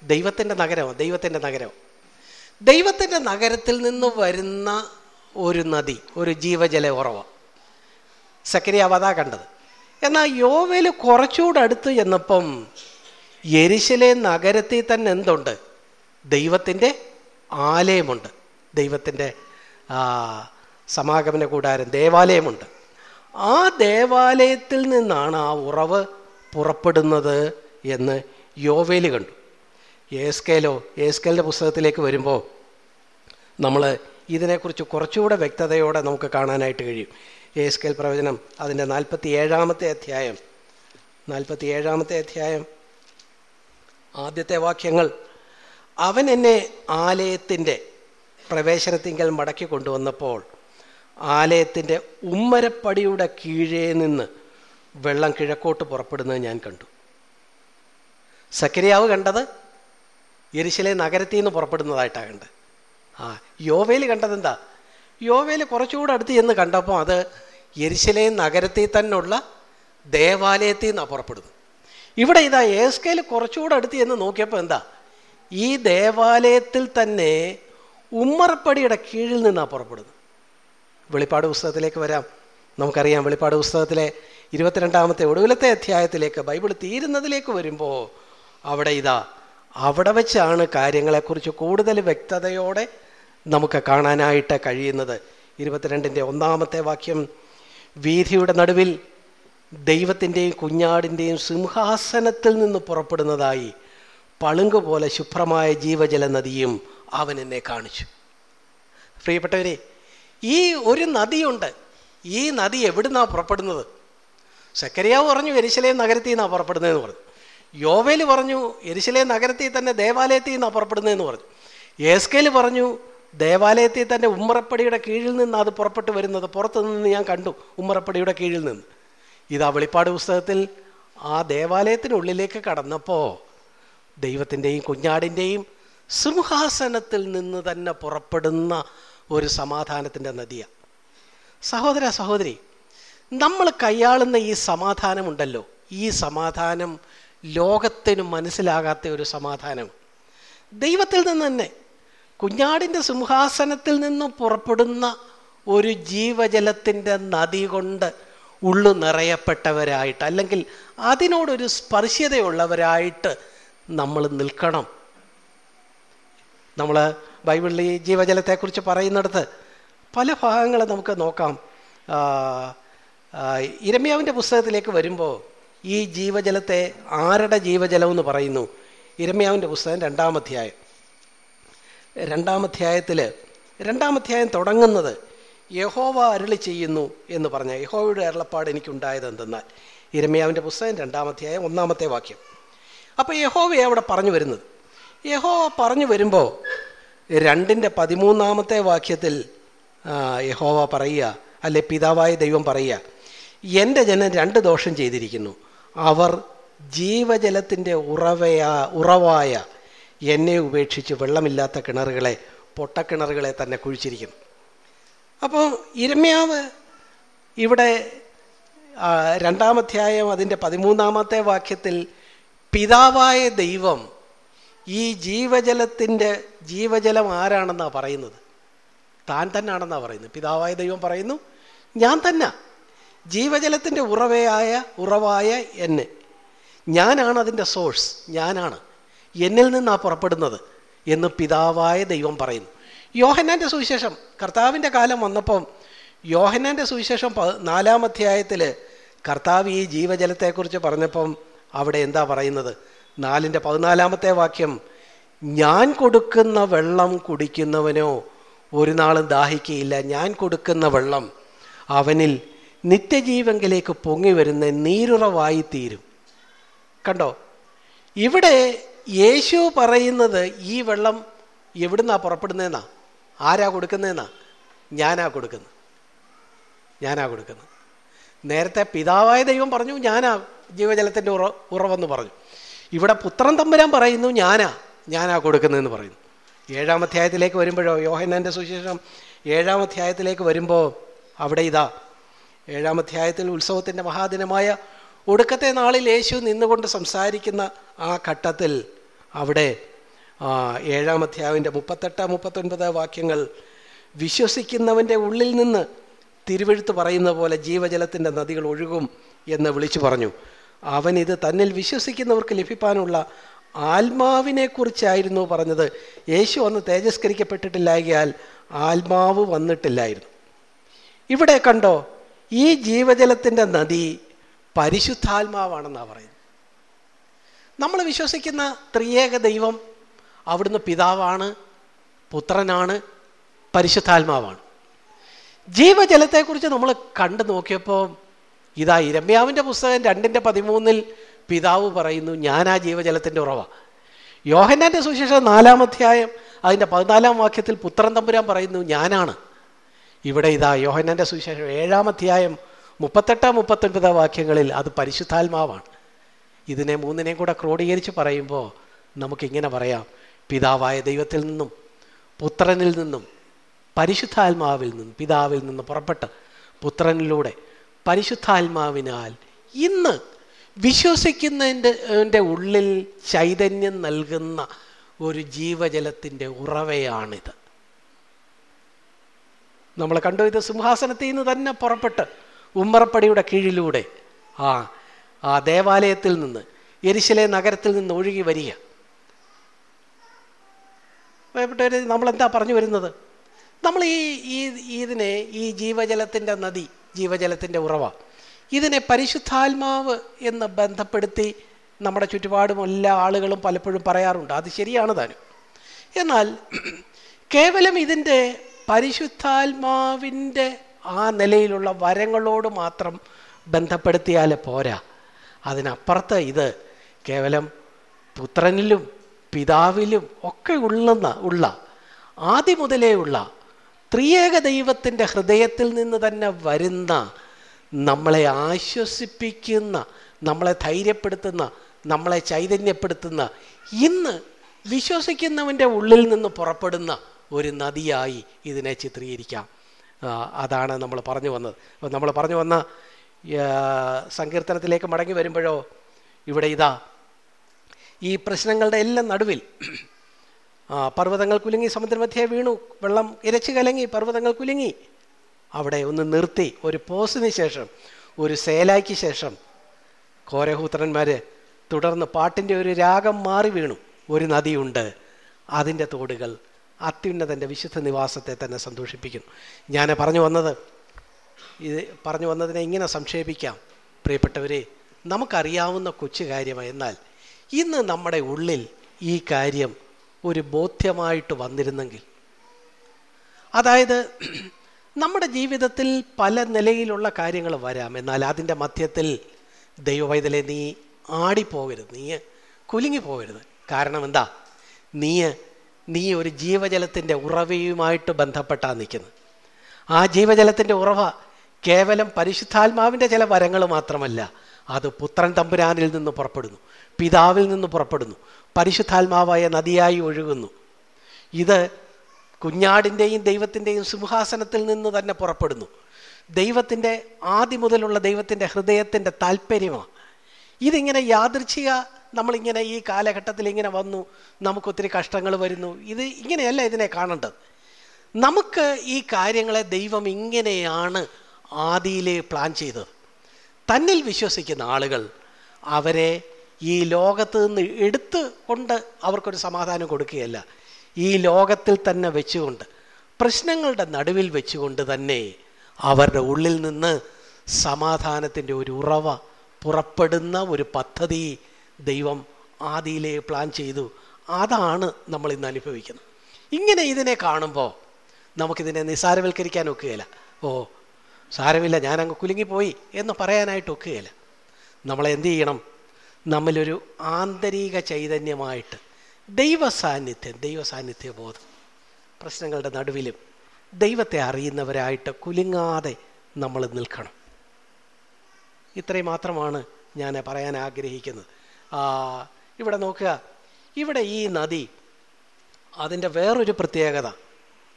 ദൈവത്തിന്റെ നഗരമാണ് ദൈവത്തിന്റെ നഗരം ദൈവത്തിന്റെ നഗരത്തിൽ നിന്ന് വരുന്ന ഒരു നദി ഒരു ജീവജല ഉറവ സക്കരിയാവ് അതാ കണ്ടത്. എന്നാൽ യോവേൽ കുറച്ചുകൂടെ അടുത്ത് ചെന്നപ്പം യെരിശിലെ നഗരത്തിൽ തന്നെ എന്തുണ്ട്? ദൈവത്തിന്റെ ആലയമുണ്ട്. ദൈവത്തിന്റെ സമാഗമന കൂടാരം ദേവാലയമുണ്ട്. ആ ദേവാലയത്തിൽ നിന്നാണ് ആ ഉറവ് പുറപ്പെടുന്നത് എന്ന് യോവേൽ കണ്ടു. ഏസ്കേലോ ഏസ്കേലിന്റെ പുസ്തകത്തിലേക്ക് വരുമ്പോൾ നമ്മൾ ഇതിനെക്കുറിച്ച് കുറച്ചുകൂടെ വ്യക്തതയോടെ നമുക്ക് കാണാനായിട്ട് കഴിയും. ഏസ്കേൽ പ്രവചനം അതിന്റെ നാൽപ്പത്തി ഏഴാമത്തെ അധ്യായം. നാൽപ്പത്തി ഏഴാമത്തെ അധ്യായം. ആദ്യത്തെ വാക്യങ്ങൾ അവൻ എന്നെ ആലയത്തിന്റെ പ്രവേശനത്തിങ്കൽ മടക്കി കൊണ്ടുവന്നപ്പോൾ ആലയത്തിന്റെ ഉമ്മരപ്പടിയുടെ കീഴേ നിന്ന് വെള്ളം കിഴക്കോട്ട് പുറപ്പെടുന്നത് ഞാൻ കണ്ടു. സക്കരിയാവ് കണ്ടത് എരിശിലെ നഗരത്തിൽ നിന്ന് പുറപ്പെടുന്നതായിട്ടാണ് കണ്ടത്. ആ യോവേൽ കണ്ടത് എന്താ യോവേൽ കുറച്ചുകൂടെ അടുത്ത് ചെന്ന് കണ്ടപ്പോൾ അത് എരിശിലെ നഗരത്തിൽ തന്നെയുള്ള ദേവാലയത്തിൽ നിന്നാണ് പുറപ്പെടുന്നത്. ഇവിടെ ഇതാ ഏസ്കേൽ കുറച്ചുകൂടെ അടുത്ത് ചെന്ന് നോക്കിയപ്പോൾ എന്താ? ഈ ദേവാലയത്തിൽ തന്നെ ഉമ്മറപ്പടിയുടെ കീഴിൽ നിന്നാണ് പുറപ്പെടുന്നത്. വെളിപ്പാട് പുസ്തകത്തിലേക്ക് വരാം. നമുക്കറിയാം വെളിപ്പാട് പുസ്തകത്തിലെ ഇരുപത്തിരണ്ടാമത്തെ ഒടുവിലത്തെ അധ്യായത്തിലേക്ക് ബൈബിൾ തീരുന്നതിലേക്ക് വരുമ്പോൾ അവിടെ ഇതാ അവിടെ വെച്ചാണ് കാര്യങ്ങളെക്കുറിച്ച് കൂടുതൽ വ്യക്തതയോടെ നമുക്ക് കാണാനായിട്ട് കഴിയുന്നത്. ഇരുപത്തിരണ്ടിന്റെ ഒന്നാമത്തെ വാക്യം വീഥിയുടെ നടുവിൽ ദൈവത്തിന്റെയും കുഞ്ഞാടിന്റെയും സിംഹാസനത്തിൽ നിന്ന് പുറപ്പെടുന്നതായി പളുങ്ക് പോലെ ശുഭ്രമായ ജീവജല നദിയും അവൻ എന്നെ കാണിച്ചു. പ്രിയപ്പെട്ടവരെ ഈ ഒരു നദിയുണ്ട്. ഈ നദി എവിടുന്നാണ് പുറപ്പെടുന്നത്? സക്കരിയാവ് പറഞ്ഞു എരിശിലേ നഗരത്തിൽ നിന്നാണ് പുറപ്പെടുന്നതെന്ന് പറഞ്ഞു. യോവേൽ പറഞ്ഞു എരിശിലേ നഗരത്തിൽ തന്നെ ദേവാലയത്തിൽ നിന്നാണ് പുറപ്പെടുന്നതെന്ന് പറഞ്ഞു. ഏസ്കേൽ പറഞ്ഞു ദേവാലയത്തിൽ തന്നെ ഉമ്മറപ്പടിയുടെ കീഴിൽ നിന്ന് അത് പുറപ്പെട്ടു വരുന്നത്. പുറത്തു നിന്ന് ഞാൻ കണ്ടു ഉമ്മറപ്പടിയുടെ കീഴിൽ നിന്ന്. ഇതാ വെളിപ്പാട് പുസ്തകത്തിൽ ആ ദേവാലയത്തിനുള്ളിലേക്ക് കടന്നപ്പോൾ ദൈവത്തിന്റെയും കുഞ്ഞാടിന്റെയും സിംഹാസനത്തിൽ നിന്ന് തന്നെ പുറപ്പെടുന്ന ഒരു സമാധാനത്തിന്റെ നദിയാണ് സഹോദര സഹോദരി നമ്മൾ കൈയാളുന്ന ഈ സമാധാനമുണ്ടല്ലോ. ഈ സമാധാനം ലോകത്തിന് മനസ്സിലാകാത്ത ഒരു സമാധാനം. ദൈവത്തിൽ നിന്ന് തന്നെ കുഞ്ഞാടിന്റെ സിംഹാസനത്തിൽ നിന്ന് പുറപ്പെടുന്ന ഒരു ജീവജലത്തിന്റെ നദി കൊണ്ട് ഉള്ളു നിറയപ്പെട്ടവരായിട്ട് അല്ലെങ്കിൽ അതിനോടൊരു സ്പർശ്യതയുള്ളവരായിട്ട് നമ്മൾ നിൽക്കണം. നമ്മൾ ബൈബിളിൽ ഈ ജീവജലത്തെക്കുറിച്ച് പറയുന്നിടത്ത് പല ഭാഗങ്ങൾ നമുക്ക് നോക്കാം. ഇരമ്യാവിന്റെ പുസ്തകത്തിലേക്ക് വരുമ്പോൾ ഈ ജീവജലത്തെ ആരുടെ ജീവജലം എന്ന് പറയുന്നു? ഇരമ്യാവിന്റെ പുസ്തകം രണ്ടാമധ്യായം രണ്ടാമധ്യായത്തിൽ രണ്ടാമധ്യായം തുടങ്ങുന്നത് യഹോവ അരുളി ചെയ്യുന്നു എന്ന് പറഞ്ഞ യഹോവയുടെ അരുളപ്പാട് എനിക്കുണ്ടായത് എന്തെന്നാൽ ഇരമ്യാവിന്റെ പുസ്തകം രണ്ടാമധ്യായം ഒന്നാമത്തെ വാക്യം. അപ്പോൾ യഹോവയെ അവിടെ പറഞ്ഞു വരുന്നത്. യഹോവ പറഞ്ഞു വരുമ്പോൾ രണ്ടിന്റെ പതിമൂന്നാമത്തെ വാക്യത്തിൽ യഹോവ പറയുക അല്ലെ പിതാവായ ദൈവം പറയുക എന്റെ ജനം രണ്ട് ദോഷം ചെയ്തിരിക്കുന്നു. അവർ ജീവജലത്തിന്റെ ഉറവയാ ഉറവായ എന്നെ ഉപേക്ഷിച്ച് വെള്ളമില്ലാത്ത കിണറുകളെ പൊട്ടക്കിണറുകളെ തന്നെ കുഴിച്ചിരിക്കുന്നു. അപ്പോൾ ഇരമ്യാവ് ഇവിടെ രണ്ടാമധ്യായം അതിന്റെ പതിമൂന്നാമത്തെ വാക്യത്തിൽ പിതാവായ ദൈവം ഈ ജീവജലത്തിന്റെ ജീവജലം ആരാണെന്നാണ് പറയുന്നത്? താൻ തന്നെയാണെന്നാണ് പറയുന്നത്. പിതാവായ ദൈവം പറയുന്നു ഞാൻ തന്നെ. ജീവജലത്തിന്റെ ഉറവയായ ഉറവായ എന്നെ. ഞാനാണ് അതിന്റെ സോഴ്സ്. ഞാനാണ്. എന്നിൽ നിന്നാണ് പുറപ്പെടുന്നത് എന്ന് പിതാവായ ദൈവം പറയുന്നു. യോഹനാന്റെ സുവിശേഷം കർത്താവിന്റെ കാലം വന്നപ്പം യോഹനാന്റെ സുവിശേഷം നാലാം അധ്യായത്തിൽ കർത്താവ് ഈ ജീവജലത്തെക്കുറിച്ച് പറഞ്ഞപ്പം അവിടെ എന്താ പറയുന്നത്? നാലിന്റെ പതിനാലാമത്തെ വാക്യം ഞാൻ കൊടുക്കുന്ന വെള്ളം കുടിക്കുന്നവനോ ഒരു നാളും ദാഹിക്കുകയില്ല ഞാൻ കൊടുക്കുന്ന വെള്ളം അവനിൽ നിത്യജീവങ്കിലേക്ക് പൊങ്ങി വരുന്ന നീരുറവായി തീരും. കണ്ടോ? ഇവിടെ യേശു പറയുന്നത് ഈ വെള്ളം എവിടുന്നാ പുറപ്പെടുന്നതെന്നാ ആരാ കൊടുക്കുന്നതെന്നാ ഞാനാ കൊടുക്കുന്നത്. ഞാനാ കൊടുക്കുന്നത്. നേരത്തെ പിതാവായ ദൈവം പറഞ്ഞു ഞാനാ ജീവജലത്തിന്റെ ഉറ ഉറവെന്ന് പറഞ്ഞു. ഇവിടെ പുത്രൻ തമ്പുരാൻ പറയുന്നു ഞാനാ ഞാനാ കൊടുക്കുന്നതെന്ന് പറയുന്നു. ഏഴാം അധ്യായത്തിലേക്ക് വരുമ്പോഴോ യോഹന്നാന്റെ സുശേഷം ഏഴാം അധ്യായത്തിലേക്ക് വരുമ്പോൾ അവിടെ ഇതാ. ഏഴാം അധ്യായത്തിൽ ഉത്സവത്തിന്റെ മഹാദിനമായ ഒടുക്കത്തെ നാളിൽ യേശു നിന്നുകൊണ്ട് സംസാരിക്കുന്ന ആ ഘട്ടത്തിൽ അവിടെ ഏഴാം അധ്യായന്റെ മുപ്പത്തെട്ട് മുപ്പത്തൊൻപത് വാക്യങ്ങൾ വിശ്വസിക്കുന്നവന്റെ ഉള്ളിൽ നിന്ന് തിരുവഴുത്ത് പറയുന്ന പോലെ ജീവജലത്തിന്റെ നദികൾ ഒഴുകും എന്ന് വിളിച്ചു പറഞ്ഞു. അവൻ ഇത് തന്നിൽ വിശ്വസിക്കുന്നവർക്ക് ലഭിക്കാനുള്ള ആത്മാവിനെക്കുറിച്ചായിരുന്നു പറഞ്ഞത്. യേശു അന്ന് തേജസ്കരിക്കപ്പെട്ടിട്ടില്ലായാൽ ആത്മാവ് വന്നിട്ടില്ലായിരുന്നു. ഇവിടെ കണ്ടോ ഈ ജീവജലത്തിന്റെ നദി പരിശുദ്ധാത്മാവാണെന്നാണ് പറയുന്നത്. നമ്മൾ വിശ്വസിക്കുന്ന ത്രിയേക ദൈവം അവിടുന്ന് പിതാവാണ് പുത്രനാണ് പരിശുദ്ധാത്മാവാണ്. ജീവജലത്തെക്കുറിച്ച് നമ്മൾ കണ്ടു നോക്കിയപ്പോൾ ഇതാ ഇരമ്യാവിന്റെ പുസ്തകം രണ്ടിന്റെ പതിമൂന്നിൽ പിതാവ് പറയുന്നു ആ ജീവജലത്തിന്റെ ഉറവ. യോഹന്നാന്റെ സുവിശേഷം നാലാമധ്യായം അതിന്റെ പതിനാലാം വാക്യത്തിൽ പുത്രൻ തമ്പുരാൻ പറയുന്നു ഞാനാണ്. ഇവിടെ ഇതാ യോഹന്നാന്റെ സുവിശേഷം ഏഴാം അധ്യായം മുപ്പത്തെട്ടാം മുപ്പത്തൊൻപതാം വാക്യങ്ങളിൽ അത് പരിശുദ്ധാത്മാവാണ്. ഇതിനെ മൂന്നിനെയും കൂടെ ക്രോഡീകരിച്ച് പറയുമ്പോൾ നമുക്കിങ്ങനെ പറയാം പിതാവായ ദൈവത്തിൽ നിന്നും പുത്രനിൽ നിന്നും പരിശുദ്ധാത്മാവിൽ നിന്നും പിതാവിൽ നിന്ന് പുറപ്പെട്ട് പുത്രനിലൂടെ പരിശുദ്ധാത്മാവിനാൽ ഇന്ന് വിശ്വസിക്കുന്നതിന്റെ ഉള്ളിൽ ചൈതന്യം നൽകുന്ന ഒരു ജീവജലത്തിന്റെ ഉറവയാണിത്. നമ്മൾ കണ്ടു ഇത് സിംഹാസനത്തിൽ നിന്ന് തന്നെ പുറപ്പെട്ട് ഉമ്മറപ്പടിയുടെ കീഴിലൂടെ ആ ആ ദേവാലയത്തിൽ നിന്ന് എരിശിലെ നഗരത്തിൽ നിന്ന് ഒഴുകി വരിക. നമ്മളെന്താ പറഞ്ഞു വരുന്നത്? നമ്മൾ ഈ ഈ ഇതിനെ ഈ ജീവജലത്തിന്റെ നദി ജീവജലത്തിന്റെ ഉറവ. ഇതിനെ പരിശുദ്ധാത്മാവ് എന്ന് ബന്ധപ്പെടുത്തി നമ്മുടെ ചുറ്റുപാടും എല്ലാ ആളുകളും പലപ്പോഴും പറയാറുണ്ട്. അത് ശരിയാണ് താനും. എന്നാൽ കേവലം ഇതിന്റെ പരിശുദ്ധാത്മാവിന്റെ ആ നിലയിലുള്ള വരങ്ങളോട് മാത്രം ബന്ധപ്പെടുത്തിയാൽ പോരാ. അതിനപ്പുറത്ത് ഇത് കേവലം പുത്രനിലും പിതാവിലും ഒക്കെ ഉള്ളുന്ന ഉള്ള ആദ്യം മുതലേ ഉള്ള ത്രിയേക ദൈവത്തിന്റെ ഹൃദയത്തിൽ നിന്ന് തന്നെ വരുന്ന നമ്മളെ ആശ്വസിപ്പിക്കുന്ന നമ്മളെ ധൈര്യപ്പെടുത്തുന്ന നമ്മളെ ചൈതന്യപ്പെടുത്തുന്ന ഇന്ന് വിശ്വസിക്കുന്നവന്റെ ഉള്ളിൽ നിന്ന് പുറപ്പെടുന്ന ഒരു നദിയായി ഇതിനെ ചിത്രീകരിക്കാം. അതാണ് നമ്മൾ പറഞ്ഞു വന്നത്. നമ്മൾ പറഞ്ഞു വന്ന സങ്കീർത്തനത്തിലേക്ക് മടങ്ങി വരുമ്പോഴോ ഇവിടെ ഇതാ ഈ പ്രശ്നങ്ങളുടെ എല്ലാം നടുവിൽ പർവതങ്ങൾ കുലുങ്ങി സമുദ്രമധ്യേ വീണു. വെള്ളം ഇരച്ചു കലങ്ങി പർവതങ്ങൾ കുലുങ്ങി. അവിടെ ഒന്ന് നിർത്തി. ഒരു പോസിന് ശേഷം ഒരു സേലായ്ക്ക് ശേഷം കോരഹൂത്രന്മാർ തുടർന്ന് പാട്ടിന്റെ ഒരു രാഗം മാറി വീണു. ഒരു നദിയുണ്ട്. അതിന്റെ തോടുകൾ അത്യുന്നതന്റെ വിശുദ്ധ നിവാസത്തെ തന്നെ സന്തോഷിപ്പിക്കുന്നു. ഞാൻ പറഞ്ഞു വന്നത് ഇത് പറഞ്ഞു വന്നതിനെ ഇങ്ങനെ സംക്ഷേപിക്കാം പ്രിയപ്പെട്ടവരെ നമുക്കറിയാവുന്ന കൊച്ചു കാര്യമായി എന്നാൽ ഇന്ന് നമ്മുടെ ഉള്ളിൽ ഈ കാര്യം ഒരു ബോധ്യമായിട്ട് വന്നിരുന്നെങ്കിൽ. അതായത് നമ്മുടെ ജീവിതത്തിൽ പല നിലയിലുള്ള കാര്യങ്ങൾ വരാം. എന്നാൽ അതിന്റെ മധ്യത്തിൽ ദൈവവൈതലെ നീ ആടിപ്പോകരുത്. നീ കുലുങ്ങി പോകരുത് കാരണം എന്താ? നീ നീ ഒരു ജീവജലത്തിന്റെ ഉറവയുമായിട്ട് ബന്ധപ്പെട്ടാണ് നിൽക്കുന്നത്. ആ ജീവജലത്തിന്റെ ഉറവ കേവലം പരിശുദ്ധാത്മാവിന്റെ ചില വരങ്ങൾ മാത്രമല്ല അത് പുത്രൻ തമ്പുരാനിൽ നിന്ന് പുറപ്പെടുന്നു പിതാവിൽ നിന്ന് പുറപ്പെടുന്നു പരിശുദ്ധാത്മാവായ നദിയായി ഒഴുകുന്നു. ഇത് കുഞ്ഞാടിന്റെയും ദൈവത്തിന്റെയും സിംഹാസനത്തിൽ നിന്ന് തന്നെ പുറപ്പെടുന്നു. ദൈവത്തിന്റെ ആദ്യം മുതലുള്ള ദൈവത്തിന്റെ ഹൃദയത്തിന്റെ താല്പര്യമാണ് ഇതിങ്ങനെ യാദൃച്ഛിക നമ്മളിങ്ങനെ ഈ കാലഘട്ടത്തിൽ ഇങ്ങനെ വന്നു നമുക്കൊത്തിരി കഷ്ടങ്ങൾ വരുന്നു. ഇത് ഇങ്ങനെയല്ല ഇതിനെ കാണേണ്ടത്. നമുക്ക് ഈ കാര്യങ്ങളെ ദൈവം ഇങ്ങനെയാണ് ആദിയിലെ പ്ലാൻ ചെയ്തത്. തന്നിൽ വിശ്വസിക്കുന്ന ആളുകൾ അവരെ ഈ ലോകത്ത് നിന്ന് എടുത്ത് കൊണ്ട് അവർക്കൊരു സമാധാനം കൊടുക്കുകയല്ല. ഈ ലോകത്തിൽ തന്നെ വെച്ചുകൊണ്ട് പ്രശ്നങ്ങളുടെ നടുവിൽ വെച്ചുകൊണ്ട് തന്നെ അവരുടെ ഉള്ളിൽ നിന്ന് സമാധാനത്തിന്റെ ഒരു ഉറവ പുറപ്പെടുന്ന ഒരു പദ്ധതി ദൈവം ആദിയിലെ പ്ലാൻ ചെയ്തു. അതാണ് നമ്മൾ ഇന്ന് അനുഭവിക്കുന്നത്. ഇങ്ങനെ ഇതിനെ കാണുമ്പോൾ നമുക്കിതിനെ നിസ്സാരവൽക്കരിക്കാൻ ഒക്കുകയില്ല. ഓ സാരമില്ല ഞാനങ്ങ് കുലുങ്ങിപ്പോയി എന്ന് പറയാനായിട്ട് ഒക്കുകയില്ല. നമ്മളെന്ത് ചെയ്യണം? നമ്മളിലൊരു ആന്തരിക ചൈതന്യമായിട്ട് ദൈവ സാന്നിധ്യം ദൈവ സാന്നിധ്യ ബോധം പ്രശ്നങ്ങളുടെ നടുവിലും ദൈവത്തെ അറിയുന്നവരായിട്ട് കുലുങ്ങാതെ നമ്മൾ നിൽക്കണം. ഇത്രയും മാത്രമാണ് ഞാൻ പറയാൻ ആഗ്രഹിക്കുന്നത്. ഇവിടെ നോക്കുക. ഇവിടെ ഈ നദി അതിന്റെ വേറൊരു പ്രത്യേകത.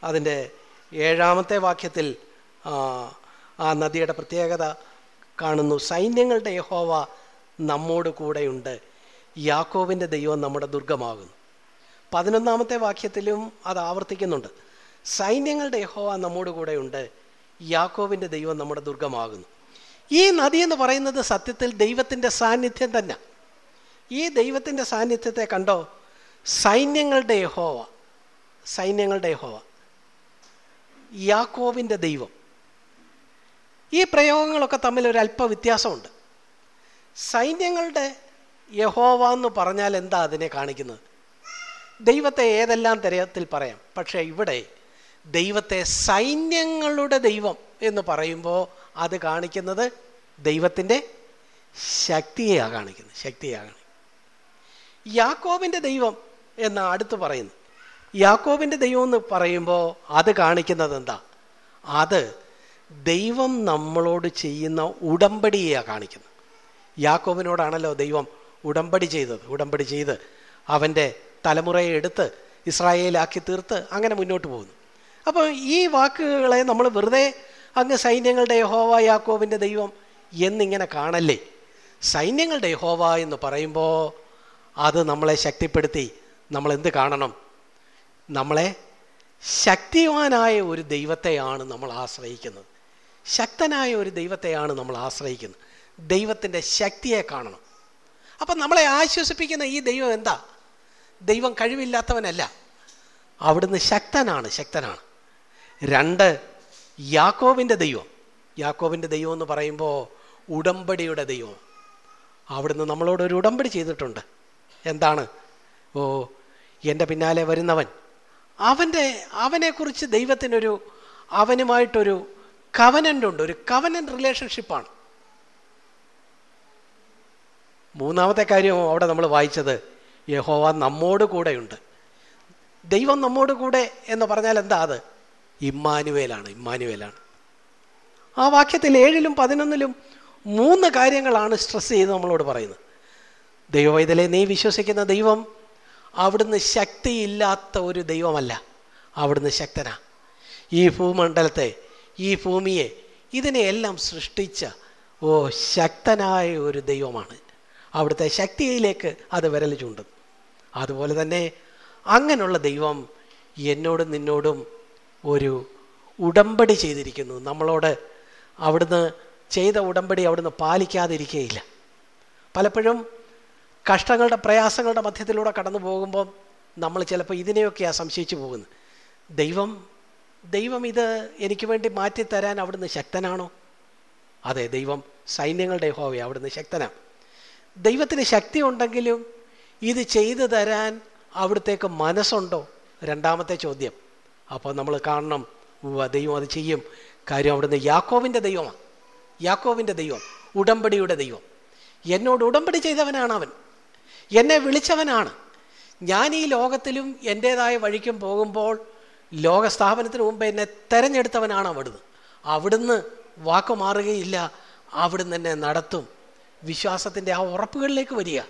അതിന്റെ ഏഴാമത്തെ വാക്യത്തിൽ ആ നദിയുടെ പ്രത്യേകത കാണുന്നു. സൈന്യങ്ങളുടെ യഹോവ നമ്മോട് കൂടെയുണ്ട്. യാക്കോവിന്റെ ദൈവം നമ്മുടെ ദുർഗമാകുന്നു. പതിനൊന്നാമത്തെ വാക്യത്തിലും അത് ആവർത്തിക്കുന്നുണ്ട്. സൈന്യങ്ങളുടെ യഹോവ നമ്മോട് കൂടെയുണ്ട്. യാക്കോവിന്റെ ദൈവം നമ്മുടെ ദുർഗമാകുന്നു. ഈ നദി എന്ന് പറയുന്നത് സത്യത്തിൽ ദൈവത്തിന്റെ സാന്നിധ്യം തന്നെ. ഈ ദൈവത്തിന്റെ സാന്നിധ്യത്തെ കണ്ടോ? സൈന്യങ്ങളുടെ യഹോവ. സൈന്യങ്ങളുടെ യഹോവ. യാക്കോവിന്റെ ദൈവം. ഈ പ്രയോഗങ്ങളൊക്കെ തമ്മിൽ ഒരു അല്പ വ്യത്യാസമുണ്ട് സൈന്യങ്ങളുടെ യഹോവ എന്ന് പറഞ്ഞാൽ എന്താ അതിനെ കാണിക്കുന്നത്? ദൈവത്തെ ഏതെല്ലാം തരത്തിൽ പറയാം? പക്ഷേ ഇവിടെ ദൈവത്തെ സൈന്യങ്ങളുടെ ദൈവം എന്ന് പറയുമ്പോൾ അത് കാണിക്കുന്നത് ദൈവത്തിന്റെ ശക്തിയെയാണ് കാണിക്കുന്നത് ശക്തിയാണ് യാക്കോബിന്റെ ദൈവം എന്ന് അടുത്ത് പറയുന്നു. യാക്കോബിന്റെ ദൈവം എന്ന് പറയുമ്പോൾ അത് കാണിക്കുന്നത് എന്താ? അത് ദൈവം നമ്മളോട് ചെയ്യുന്ന ഉടമ്പടിയെയാണ് കാണിക്കുന്നത്. യാക്കോബിനോടാണല്ലോ ദൈവം ഉടമ്പടി ചെയ്തത് ഉടമ്പടി ചെയ്ത് അവന്റെ തലമുറയെ എടുത്ത് ഇസ്രായേലാക്കി തീർത്ത് അങ്ങനെ മുന്നോട്ട് പോകുന്നു. അപ്പോൾ ഈ വാക്കുകളെ നമ്മൾ വെറുതെ അങ്ങ് സൈന്യങ്ങളുടെ യഹോവ യാക്കോബിന്റെ ദൈവം എന്നിങ്ങനെ കാണല്ലേ? സൈന്യങ്ങളുടെ യഹോവ എന്ന് പറയുമ്പോൾ അത് നമ്മളെ ശക്തിപ്പെടുത്തി നമ്മൾ എന്ത് കാണണം? നമ്മളെ ശക്തിവാനായ ഒരു ദൈവത്തെയാണ് നമ്മൾ ആശ്രയിക്കുന്നത്. ശക്തനായ ഒരു ദൈവത്തെയാണ് നമ്മൾ ആശ്രയിക്കുന്നത്. ദൈവത്തിന്റെ ശക്തിയെ കാണണം. അപ്പം നമ്മളെ ആശ്വസിപ്പിക്കുന്ന ഈ ദൈവം എന്താ? ദൈവം കഴിവില്ലാത്തവനല്ല. അവിടുന്ന് ശക്തനാണ് ശക്തനാണ്. രണ്ട് യാക്കോവിന്റെ ദൈവം. യാക്കോവിന്റെ ദൈവം എന്ന് പറയുമ്പോൾ ഉടമ്പടിയുടെ ദൈവം. അവിടുന്ന് നമ്മളോട് ഒരു ഉടമ്പടി ചെയ്തിട്ടുണ്ട്. എന്താണ്? ഓ എന്റെ പിന്നാലെ വരുന്നവൻ. അവന്റെ അവനെക്കുറിച്ച് ദൈവത്തിനൊരു അവനുമായിട്ടൊരു കവനന്റ് ഉണ്ട്. ഒരു കവനന്റ് റിലേഷൻഷിപ്പാണ് മൂന്നാമത്തെ കാര്യം അവിടെ നമ്മൾ വായിച്ചത് യഹോവ നമ്മോട് കൂടെയുണ്ട്. ദൈവം നമ്മോട് കൂടെ എന്ന് പറഞ്ഞാൽ എന്താ അത്? ഇമ്മാനുവേലാണ് ഇമ്മാനുവേലാണ്. ആ വാക്യത്തിൽ ഏഴിലും പതിനൊന്നിലും മൂന്ന് കാര്യങ്ങളാണ് സ്ട്രെസ് ചെയ്ത് നമ്മളോട് പറയുന്നത്. ദൈവവൈതലെ നീ വിശ്വസിക്കുന്ന ദൈവം അവിടുന്ന് ശക്തിയില്ലാത്ത ഒരു ദൈവമല്ല. അവിടുന്ന് ശക്തനാ. ഈ ഭൂമണ്ഡലത്തെ ഈ ഭൂമിയെ ഇതിനെയെല്ലാം സൃഷ്ടിച്ച ഓ ശക്തനായ ഒരു ദൈവമാണ്. അവിടുത്തെ ശക്തിയിലേക്ക് അത് വിരൽ ചൂണ്ടും. അതുപോലെ തന്നെ അങ്ങനെയുള്ള ദൈവം എന്നോടും നിന്നോടും ഒരു ഉടമ്പടി ചെയ്തിരിക്കുന്നു. നമ്മളോട് അവിടുന്ന് ചെയ്ത ഉടമ്പടി അവിടുന്ന് പാലിക്കാതിരിക്കുകയില്ല പലപ്പോഴും കഷ്ടങ്ങളുടെ പ്രയാസങ്ങളുടെ മധ്യത്തിലൂടെ കടന്നു പോകുമ്പം നമ്മൾ ചിലപ്പോൾ ഇതിനെയൊക്കെയാണ് സംശയിച്ചു പോകുന്നത്. ദൈവം ദൈവം ഇത് എനിക്ക് വേണ്ടി മാറ്റിത്തരാൻ അവിടുന്ന് ശക്തനാണോ? അതെ ദൈവം സൈന്യങ്ങളുടെ ഹോവേ അവിടുന്ന് ശക്തനാണ്. ദൈവത്തിന് ശക്തി ഉണ്ടെങ്കിലും ഇത് ചെയ്തു തരാൻ അവിടുത്തേക്ക് മനസ്സുണ്ടോ? രണ്ടാമത്തെ ചോദ്യം. അപ്പോൾ നമ്മൾ കാണണം. ദൈവം അത് ചെയ്യും. കാര്യം അവിടുന്ന് യാക്കോവിന്റെ ദൈവമാണ്. യാക്കോവിന്റെ ദൈവം ഉടമ്പടിയുടെ ദൈവം. എന്നോട് ഉടമ്പടി ചെയ്തവനാണ് അവൻ. എന്നെ വിളിച്ചവനാണ്. ഞാൻ ഈ ലോകത്തിലും എന്റേതായ വഴിക്കും പോകുമ്പോൾ ലോകസ്ഥാപനത്തിന് മുമ്പ് എന്നെ തെരഞ്ഞെടുത്തവനാണ് അവിടുന്ന്. അവിടുന്ന് വാക്ക് മാറുകയില്ല അവിടുന്ന് എന്നെ നടത്തും. വിശ്വാസത്തിന്റെ ആ ഉറപ്പുകളിലേക്ക് വരിക.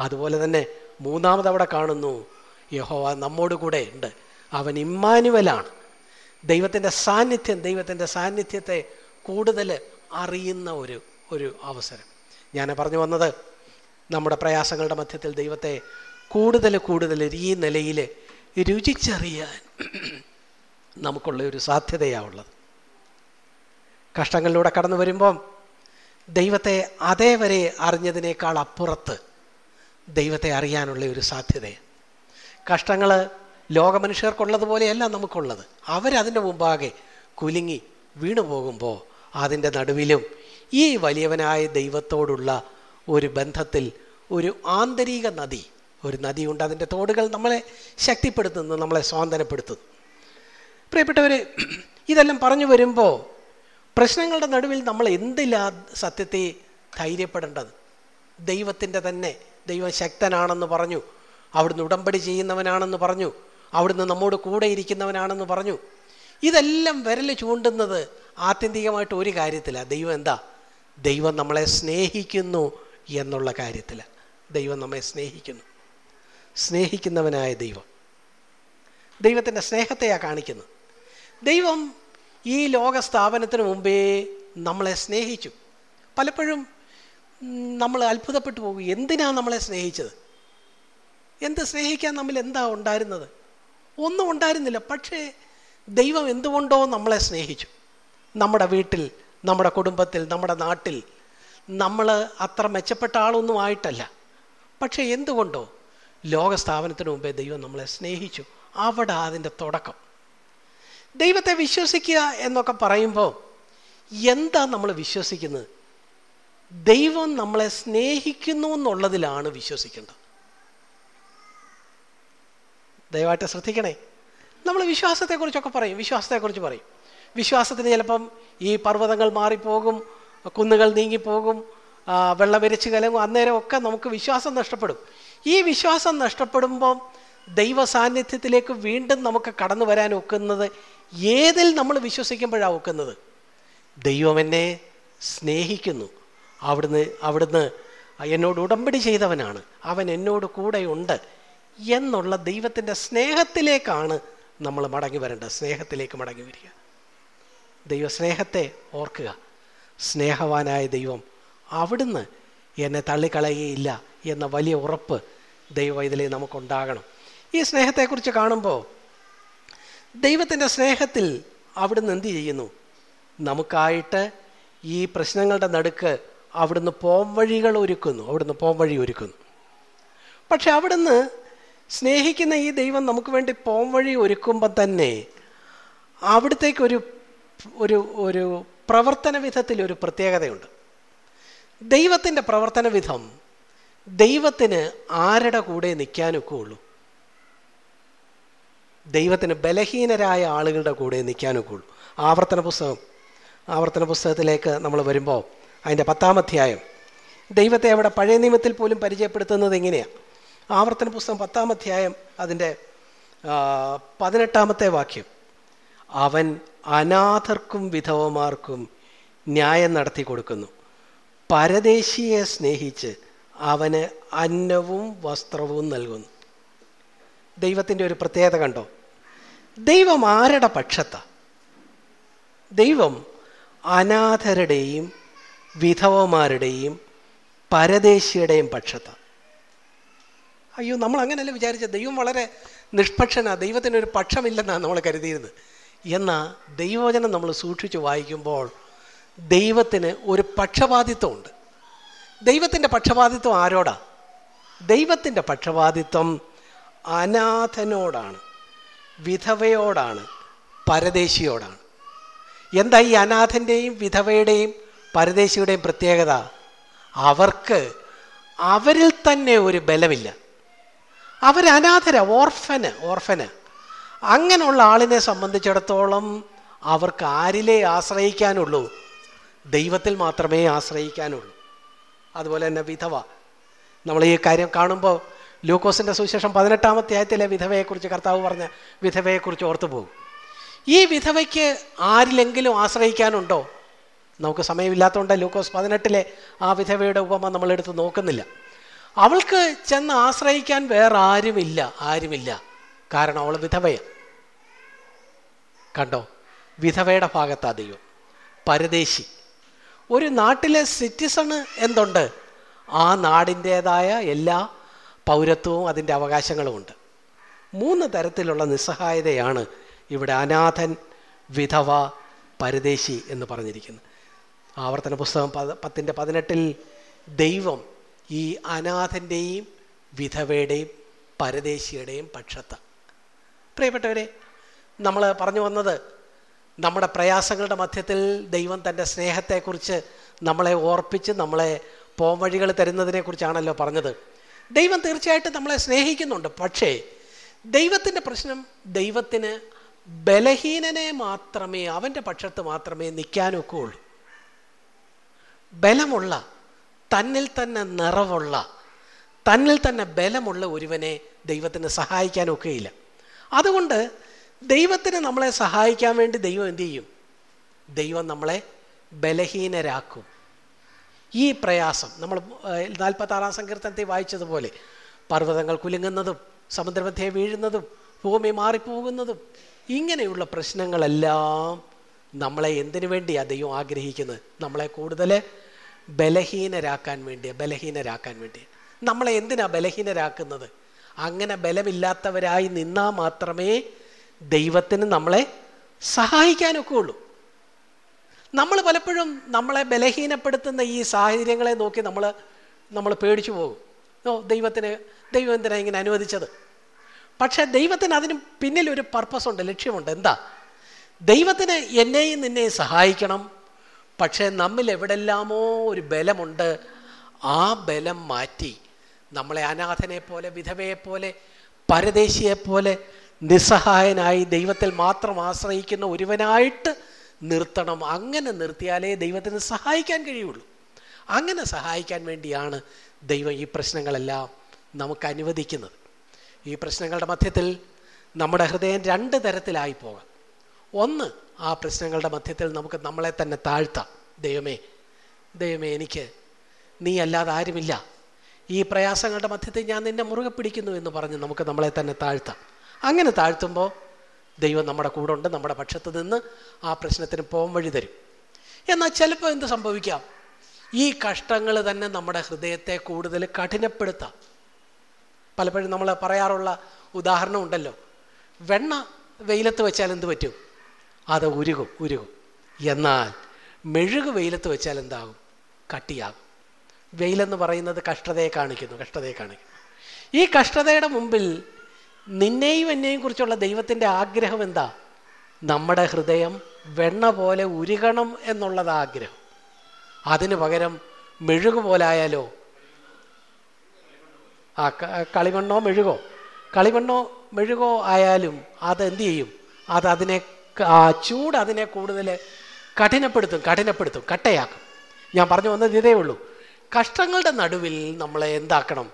അതുപോലെ തന്നെ മൂന്നാമതവിടെ കാണുന്നു യഹോവ നമ്മോട് കൂടെ ഉണ്ട്. അവൻ ഇമ്മാനുവലാണ്. ദൈവത്തിന്റെ സാന്നിധ്യം ദൈവത്തിന്റെ സാന്നിധ്യത്തെ കൂടുതൽ അറിയുന്ന ഒരു ഒരു അവസരം. ഞാൻ പറഞ്ഞു വന്നത് നമ്മുടെ പ്രയാസങ്ങളുടെ മധ്യത്തിൽ ദൈവത്തെ കൂടുതൽ കൂടുതൽ ഈ നിലയിൽ രുചിച്ചറിയാൻ നമുക്കുള്ള ഒരു സാധ്യതയാണുള്ളത് കഷ്ടങ്ങളിലൂടെ കടന്നു വരുമ്പം ദൈവത്തെ അതേവരെ അറിഞ്ഞതിനേക്കാൾ അപ്പുറത്ത് ദൈവത്തെ അറിയാനുള്ള ഒരു സാധ്യത. കഷ്ടങ്ങൾ ലോകമനുഷ്യർക്കുള്ളതുപോലെയല്ല നമുക്കുള്ളത്. അവരതിന്റെ മുമ്പാകെ കുലുങ്ങി വീണു പോകുമ്പോൾ അതിന്റെ നടുവിലും ഈ വലിയവനായ ദൈവത്തോടുള്ള ഒരു ബന്ധത്തിൽ ഒരു ആന്തരിക നദി ഒരു നദിയുണ്ട്. അതിന്റെ തോടുകൾ നമ്മളെ ശക്തിപ്പെടുത്തുന്നു നമ്മളെ സ്വാന്തനപ്പെടുത്തുന്നു. പ്രിയപ്പെട്ടവർ ഇതെല്ലാം പറഞ്ഞു വരുമ്പോൾ പ്രശ്നങ്ങളുടെ നടുവിൽ നമ്മൾ എന്തിലാ സത്യത്തെ ധൈര്യപ്പെടേണ്ടത്? ദൈവത്തിന്റെ തന്നെ ദൈവം ശക്തനാണെന്ന് പറഞ്ഞു അവിടുന്ന് ഉടമ്പടി ചെയ്യുന്നവനാണെന്ന് പറഞ്ഞു അവിടുന്ന് നമ്മോട് കൂടെ ഇരിക്കുന്നവനാണെന്ന് പറഞ്ഞു. ഇതെല്ലാം വിരൽ ചൂണ്ടുന്നത് ആത്യന്തികമായിട്ട് ഒരു കാര്യത്തിലാണ് ദൈവം എന്താ? ദൈവം നമ്മളെ സ്നേഹിക്കുന്നു എന്നുള്ള കാര്യത്തിൽ ദൈവം നമ്മെ സ്നേഹിക്കുന്നു. സ്നേഹിക്കുന്നവനായ ദൈവം. ദൈവത്തിന്റെ സ്നേഹത്തെയാണ് കാണിക്കുന്നത്. ദൈവം ഈ ലോക സ്ഥാപനത്തിന് മുമ്പേ നമ്മളെ സ്നേഹിച്ചു. പലപ്പോഴും നമ്മൾ അത്ഭുതപ്പെട്ടു പോകും. എന്തിനാണ് നമ്മളെ സ്നേഹിച്ചത്? എന്ത് സ്നേഹിക്കാൻ നമ്മൾ എന്താ ഉണ്ടായിരുന്നത്? ഒന്നും ഉണ്ടായിരുന്നില്ല. പക്ഷേ ദൈവം എന്തുകൊണ്ടോ നമ്മളെ സ്നേഹിച്ചു. നമ്മുടെ വീട്ടിൽ നമ്മുടെ കുടുംബത്തിൽ നമ്മുടെ നാട്ടിൽ നമ്മൾ അത്ര മെച്ചപ്പെട്ട ആളൊന്നും ആയിട്ടല്ല. പക്ഷേ എന്തുകൊണ്ടോ ലോകസ്ഥാപനത്തിന് മുമ്പേ ദൈവം നമ്മളെ സ്നേഹിച്ചു. അവിടെ അതിന്റെ തുടക്കം. ദൈവത്തെ വിശ്വസിക്കുക എന്നൊക്കെ പറയുമ്പോൾ എന്താ നമ്മൾ വിശ്വസിക്കുന്നത്? ദൈവം നമ്മളെ സ്നേഹിക്കുന്നു എന്നുള്ളതിലാണ് വിശ്വസിക്കേണ്ടത്. ദയവായിട്ട് ശ്രദ്ധിക്കണേ. നമ്മൾ വിശ്വാസത്തെക്കുറിച്ചൊക്കെ പറയും വിശ്വാസത്തെക്കുറിച്ച് പറയും. വിശ്വാസത്തിന് ചിലപ്പം ഈ പർവതങ്ങൾ മാറിപ്പോകും കുന്നുകൾ നീങ്ങിപ്പോകും വെള്ളം വിരച്ച് കലങ്ങും അന്നേരം ഒക്കെ നമുക്ക് വിശ്വാസം നഷ്ടപ്പെടും. ഈ വിശ്വാസം നഷ്ടപ്പെടുമ്പം ദൈവ സാന്നിധ്യത്തിലേക്ക് വീണ്ടും നമുക്ക് കടന്നു വരാൻ ഒക്കുന്നത് ഏതിൽ നമ്മൾ വിശ്വസിക്കുമ്പോഴാണ് ഒക്കുന്നത്? ദൈവം എന്നെ സ്നേഹിക്കുന്നു. അവിടുന്ന് അവിടുന്ന് എന്നോട് ഉടമ്പടി ചെയ്തവനാണ്. അവൻ എന്നോട് കൂടെയുണ്ട് എന്നുള്ള ദൈവത്തിന്റെ സ്നേഹത്തിലേക്കാണ് നമ്മൾ മടങ്ങി വരേണ്ടത്. സ്നേഹത്തിലേക്ക് മടങ്ങി വരിക. ദൈവസ്നേഹത്തെ ഓർക്കുക. സ്നേഹവാനായ ദൈവം അവിടുന്ന് എന്നെ തള്ളിക്കളയുകയില്ല എന്ന വലിയ ഉറപ്പ് ദൈവവൈതലേ നമുക്കുണ്ടാകണം. ഈ സ്നേഹത്തെക്കുറിച്ച് കാണുമ്പോൾ ദൈവത്തിന്റെ സ്നേഹത്തിൽ അവിടുന്ന് എന്ത് ചെയ്യുന്നു? നമുക്കായിട്ട് ഈ പ്രശ്നങ്ങളുടെ നടുക്ക് അവിടുന്ന് പോംവഴികൾ ഒരുക്കുന്നു. അവിടുന്ന് പോംവഴി ഒരുക്കുന്നു. പക്ഷെ അവിടുന്ന് സ്നേഹിക്കുന്ന ഈ ദൈവം നമുക്ക് വേണ്ടി പോംവഴി ഒരുക്കുമ്പോൾ തന്നെ അവിടത്തേക്കൊരു ഒരു ഒരു പ്രവർത്തന വിധത്തിൽ ഒരു പ്രത്യേകതയുണ്ട്. ദൈവത്തിന്റെ പ്രവർത്തന വിധം ദൈവത്തിന് ആരുടെ കൂടെ നിൽക്കാനൊക്കെ ഉള്ളൂ? ദൈവത്തിന് ബലഹീനരായ ആളുകളുടെ കൂടെ നിൽക്കാനൊക്കെ ഉള്ളൂ ആവർത്തന പുസ്തകം. ആവർത്തന പുസ്തകത്തിലേക്ക് നമ്മൾ വരുമ്പോൾ അതിന്റെ പത്താമധ്യായം ദൈവത്തെ അവിടെ പഴയ നിയമത്തിൽ പോലും പരിചയപ്പെടുത്തുന്നത് എങ്ങനെയാണ് ആവർത്തന പുസ്തകം പത്താമധ്യായം അതിന്റെ പതിനെട്ടാമത്തെ വാക്യം. അവൻ അനാഥർക്കും വിധവമാർക്കും ന്യായം നടത്തി കൊടുക്കുന്നു. പരദേശിയെ സ്നേഹിച്ച് അവന് അന്നവും വസ്ത്രവും നൽകുന്നു. ദൈവത്തിന്റെ ഒരു പ്രത്യേകത കണ്ടോ? ദൈവം ആരുടെ പക്ഷത്ത? ദൈവം അനാഥരുടെയും വിധവമാരുടെയും പരദേശിയുടെയും പക്ഷത്ത. അയ്യോ നമ്മൾ അങ്ങനെയല്ല വിചാരിച്ച ദൈവം വളരെ നിഷ്പക്ഷനാ. ദൈവത്തിനൊരു പക്ഷമില്ലെന്നാണ് നമ്മൾ കരുതിയിരുന്നത്. എന്നാൽ ദൈവവചനം നമ്മൾ സൂക്ഷിച്ച് വായിക്കുമ്പോൾ ദൈവത്തിന് ഒരു പക്ഷപാതിത്വമുണ്ട്. ദൈവത്തിന്റെ പക്ഷപാതിത്വം ആരോടാ? ദൈവത്തിന്റെ പക്ഷപാതിത്വം അനാഥനോടാണ് വിധവയോടാണ് പരദേശിയോടാണ്. എന്താ ഈ അനാഥന്റെയും വിധവയുടെയും പരദേശിയുടെയും പ്രത്യേകത? അവർക്ക് അവരിൽ തന്നെ ഒരു ബലമില്ല. അനാഥര ഓർഫന് ഓർഫന്. അങ്ങനെയുള്ള ആളിനെ സംബന്ധിച്ചിടത്തോളം അവർക്ക് ആരിലെ ആശ്രയിക്കാനുള്ളൂ? ദൈവത്തിൽ മാത്രമേ ആശ്രയിക്കാനുള്ളൂ. അതുപോലെ തന്നെ വിധവ. നമ്മൾ ഈ കാര്യം കാണുമ്പോൾ ലൂക്കോസിന്റെ സുവിശേഷം പതിനെട്ടാമത്തെ ആയത്തിലെ വിധവയെക്കുറിച്ച് കർത്താവ് പറഞ്ഞ വിധവയെക്കുറിച്ച് ഓർത്തു പോകും. ഈ വിധവയ്ക്ക് ആരിലെങ്കിലും ആശ്രയിക്കാനുണ്ടോ? നമുക്ക് സമയമില്ലാത്തതുകൊണ്ട് ലൂക്കോസ് പതിനെട്ടിലെ ആ വിധവയുടെ ഉപമ നമ്മളെടുത്ത് നോക്കുന്നില്ല. അവൾക്ക് ചെന്ന് ആശ്രയിക്കാൻ വേറെ ആരുമില്ല ആരുമില്ല. കാരണം അവൾ വിധവയാണ്. കണ്ടോ? വിധവയുടെ ഭാഗത്താ ദൈവം. പരദേശി. ഒരു നാട്ടിലെ സിറ്റിസണ് എന്തുണ്ട്? ആ നാടിന്റേതായ എല്ലാ പൗരത്വവും അതിന്റെ അവകാശങ്ങളുമുണ്ട്. മൂന്ന് തരത്തിലുള്ള നിസ്സഹായതയാണ് ഇവിടെ അനാഥൻ വിധവ പരദേശി എന്ന് പറഞ്ഞിരിക്കുന്നത്. ആവർത്തന പുസ്തകം പത് പത്തിന്റെ പതിനെട്ടിൽ ദൈവം ഈ അനാഥന്റെയും വിധവയുടെയും പരദേശിയുടെയും പക്ഷത്ത്. പ്രിയപ്പെട്ടവരെ നമ്മൾ പറഞ്ഞു വന്നത് നമ്മുടെ പ്രയാസങ്ങളുടെ മധ്യത്തിൽ ദൈവം തന്റെ സ്നേഹത്തെക്കുറിച്ച് നമ്മളെ ഓർപ്പിച്ച് നമ്മളെ പോംവഴികൾ തരുന്നതിനെക്കുറിച്ചാണല്ലോ പറഞ്ഞത്. ദൈവം തീർച്ചയായിട്ടും നമ്മളെ സ്നേഹിക്കുന്നുണ്ട്. പക്ഷേ ദൈവത്തിന്റെ പ്രശ്നം ദൈവത്തിന് ബലഹീനനെ മാത്രമേ അവന്റെ പക്ഷത്ത് മാത്രമേ നിൽക്കാനൊക്കെ ഉള്ളൂ. ബലമുള്ള തന്നിൽ തന്നെ നിറവുള്ള തന്നിൽ തന്നെ ബലമുള്ള ഒരുവനെ ദൈവത്തിന് സഹായിക്കാനൊക്കെയില്ല. അതുകൊണ്ട് ദൈവത്തിന് നമ്മളെ സഹായിക്കാൻ വേണ്ടി ദൈവം എന്തു ചെയ്യും? ദൈവം നമ്മളെ ബലഹീനരാക്കും. ഈ പ്രയാസം നമ്മൾ നാൽപ്പത്താറാം സങ്കീർത്തനത്തെ വായിച്ചതുപോലെ പർവതങ്ങൾ കുലുങ്ങുന്നതും സമുദ്രമധ്യേ വീഴുന്നതും ഭൂമി മാറിപ്പോകുന്നതും ഇങ്ങനെയുള്ള പ്രശ്നങ്ങളെല്ലാം നമ്മളെ എന്തിനു വേണ്ടിയാണ് ദൈവം ആഗ്രഹിക്കുന്നത്? നമ്മളെ കൂടുതൽ ബലഹീനരാക്കാൻ വേണ്ടി ബലഹീനരാക്കാൻ വേണ്ടി നമ്മളെ എന്തിനാ ബലഹീനരാക്കുന്നത്? അങ്ങനെ ബലമില്ലാത്തവരായി നിന്നാൽ മാത്രമേ ദൈവത്തിന് നമ്മളെ സഹായിക്കാനൊക്കെ ഉള്ളൂ. നമ്മൾ പലപ്പോഴും നമ്മളെ ബലഹീനപ്പെടുത്തുന്ന ഈ സാഹചര്യങ്ങളെ നോക്കി നമ്മൾ നമ്മൾ പേടിച്ചു പോകും. ഓ ദൈവത്തിന് ദൈവം എന്തിനാണ് ഇങ്ങനെ അനുവദിച്ചത്? പക്ഷേ ദൈവത്തിന് അതിന് പിന്നിൽ ഒരു പർപ്പസ് ഉണ്ട് ലക്ഷ്യമുണ്ട്. എന്താ? ദൈവത്തിന് എന്നെയും നിന്നെയും സഹായിക്കണം. പക്ഷേ നമ്മിൽ എവിടെല്ലാമോ ഒരു ബലമുണ്ട്. ആ ബലം മാറ്റി നമ്മളെ അനാഥനെ പോലെ വിധവയെ പോലെ പരദേശിയെ പോലെ നിസ്സഹായനായി ദൈവത്തിൽ മാത്രം ആശ്രയിക്കുന്ന ഒരുവനായിട്ട് നിർത്തണം. അങ്ങനെ നിർത്തിയാലേ ദൈവത്തിന് സഹായിക്കാൻ കഴിയുള്ളൂ. അങ്ങനെ സഹായിക്കാൻ വേണ്ടിയാണ് ദൈവം ഈ പ്രശ്നങ്ങളെല്ലാം നമുക്ക് അനുവദിക്കുന്നത്. ഈ പ്രശ്നങ്ങളുടെ മധ്യത്തിൽ നമ്മുടെ ഹൃദയം രണ്ട് തരത്തിലായി പോകാം. ഒന്ന് ആ പ്രശ്നങ്ങളുടെ മധ്യത്തിൽ നമുക്ക് നമ്മളെ തന്നെ താഴ്ത്താം. ദൈവമേ ദൈവമേ എനിക്ക് നീ അല്ലാതെ ആരുമില്ല. ഈ പ്രയാസങ്ങളുടെ മധ്യത്തിൽ ഞാൻ നിന്നെ മുറുകെ പിടിക്കുന്നു എന്ന് പറഞ്ഞ് നമുക്ക് നമ്മളെ തന്നെ താഴ്ത്താം. അങ്ങനെ താഴ്ത്തുമ്പോൾ ദൈവം നമ്മുടെ കൂടെ ഉണ്ട് നമ്മുടെ പക്ഷത്ത് നിന്ന് ആ പ്രശ്നത്തിന് പോകാൻ വഴി തരും. എന്നാൽ ചിലപ്പോൾ എന്ത് സംഭവിക്കാം? ഈ കഷ്ടങ്ങൾ തന്നെ നമ്മുടെ ഹൃദയത്തെ കൂടുതൽ കഠിനപ്പെടുത്താം. പലപ്പോഴും നമ്മൾ പറയാറുള്ള ഉദാഹരണം ഉണ്ടല്ലോ വെണ്ണ വെയിലത്ത് വെച്ചാൽ എന്ത് പറ്റും? അത് ഉരുകും ഉരുകും. എന്നാൽ മെഴുക് വെയിലത്ത് വെച്ചാൽ എന്താകും? കട്ടിയാകും. വെയിലെന്ന് പറയുന്നത് കഷ്ടതയെ കാണിക്കുന്നു കഷ്ടതയെ കാണിക്കുന്നു. ഈ കഷ്ടതയുടെ മുമ്പിൽ നിന്നെയും എന്നെയും കുറിച്ചുള്ള ദൈവത്തിന്റെ ആഗ്രഹം എന്താ? നമ്മുടെ ഹൃദയം വെണ്ണ പോലെ ഉരുകണം എന്നുള്ളത് ആഗ്രഹം. അതിന് പകരം മെഴുകു പോലായാലോ? ആ കളിമണ്ണോ മെഴുകോ? കളിമണ്ണോ മെഴുകോ ആയാലും അതെന്ത് ചെയ്യും? അത് അതിനെ ആ ചൂട് അതിനെ കൂടുതൽ കഠിനപ്പെടുത്തും കഠിനപ്പെടുത്തും കട്ടയാക്കും. ഞാൻ പറഞ്ഞു വന്നത് ഇതേ ഉള്ളൂ. കഷ്ടങ്ങളുടെ നടുവിൽ നമ്മളെ എന്താക്കണം?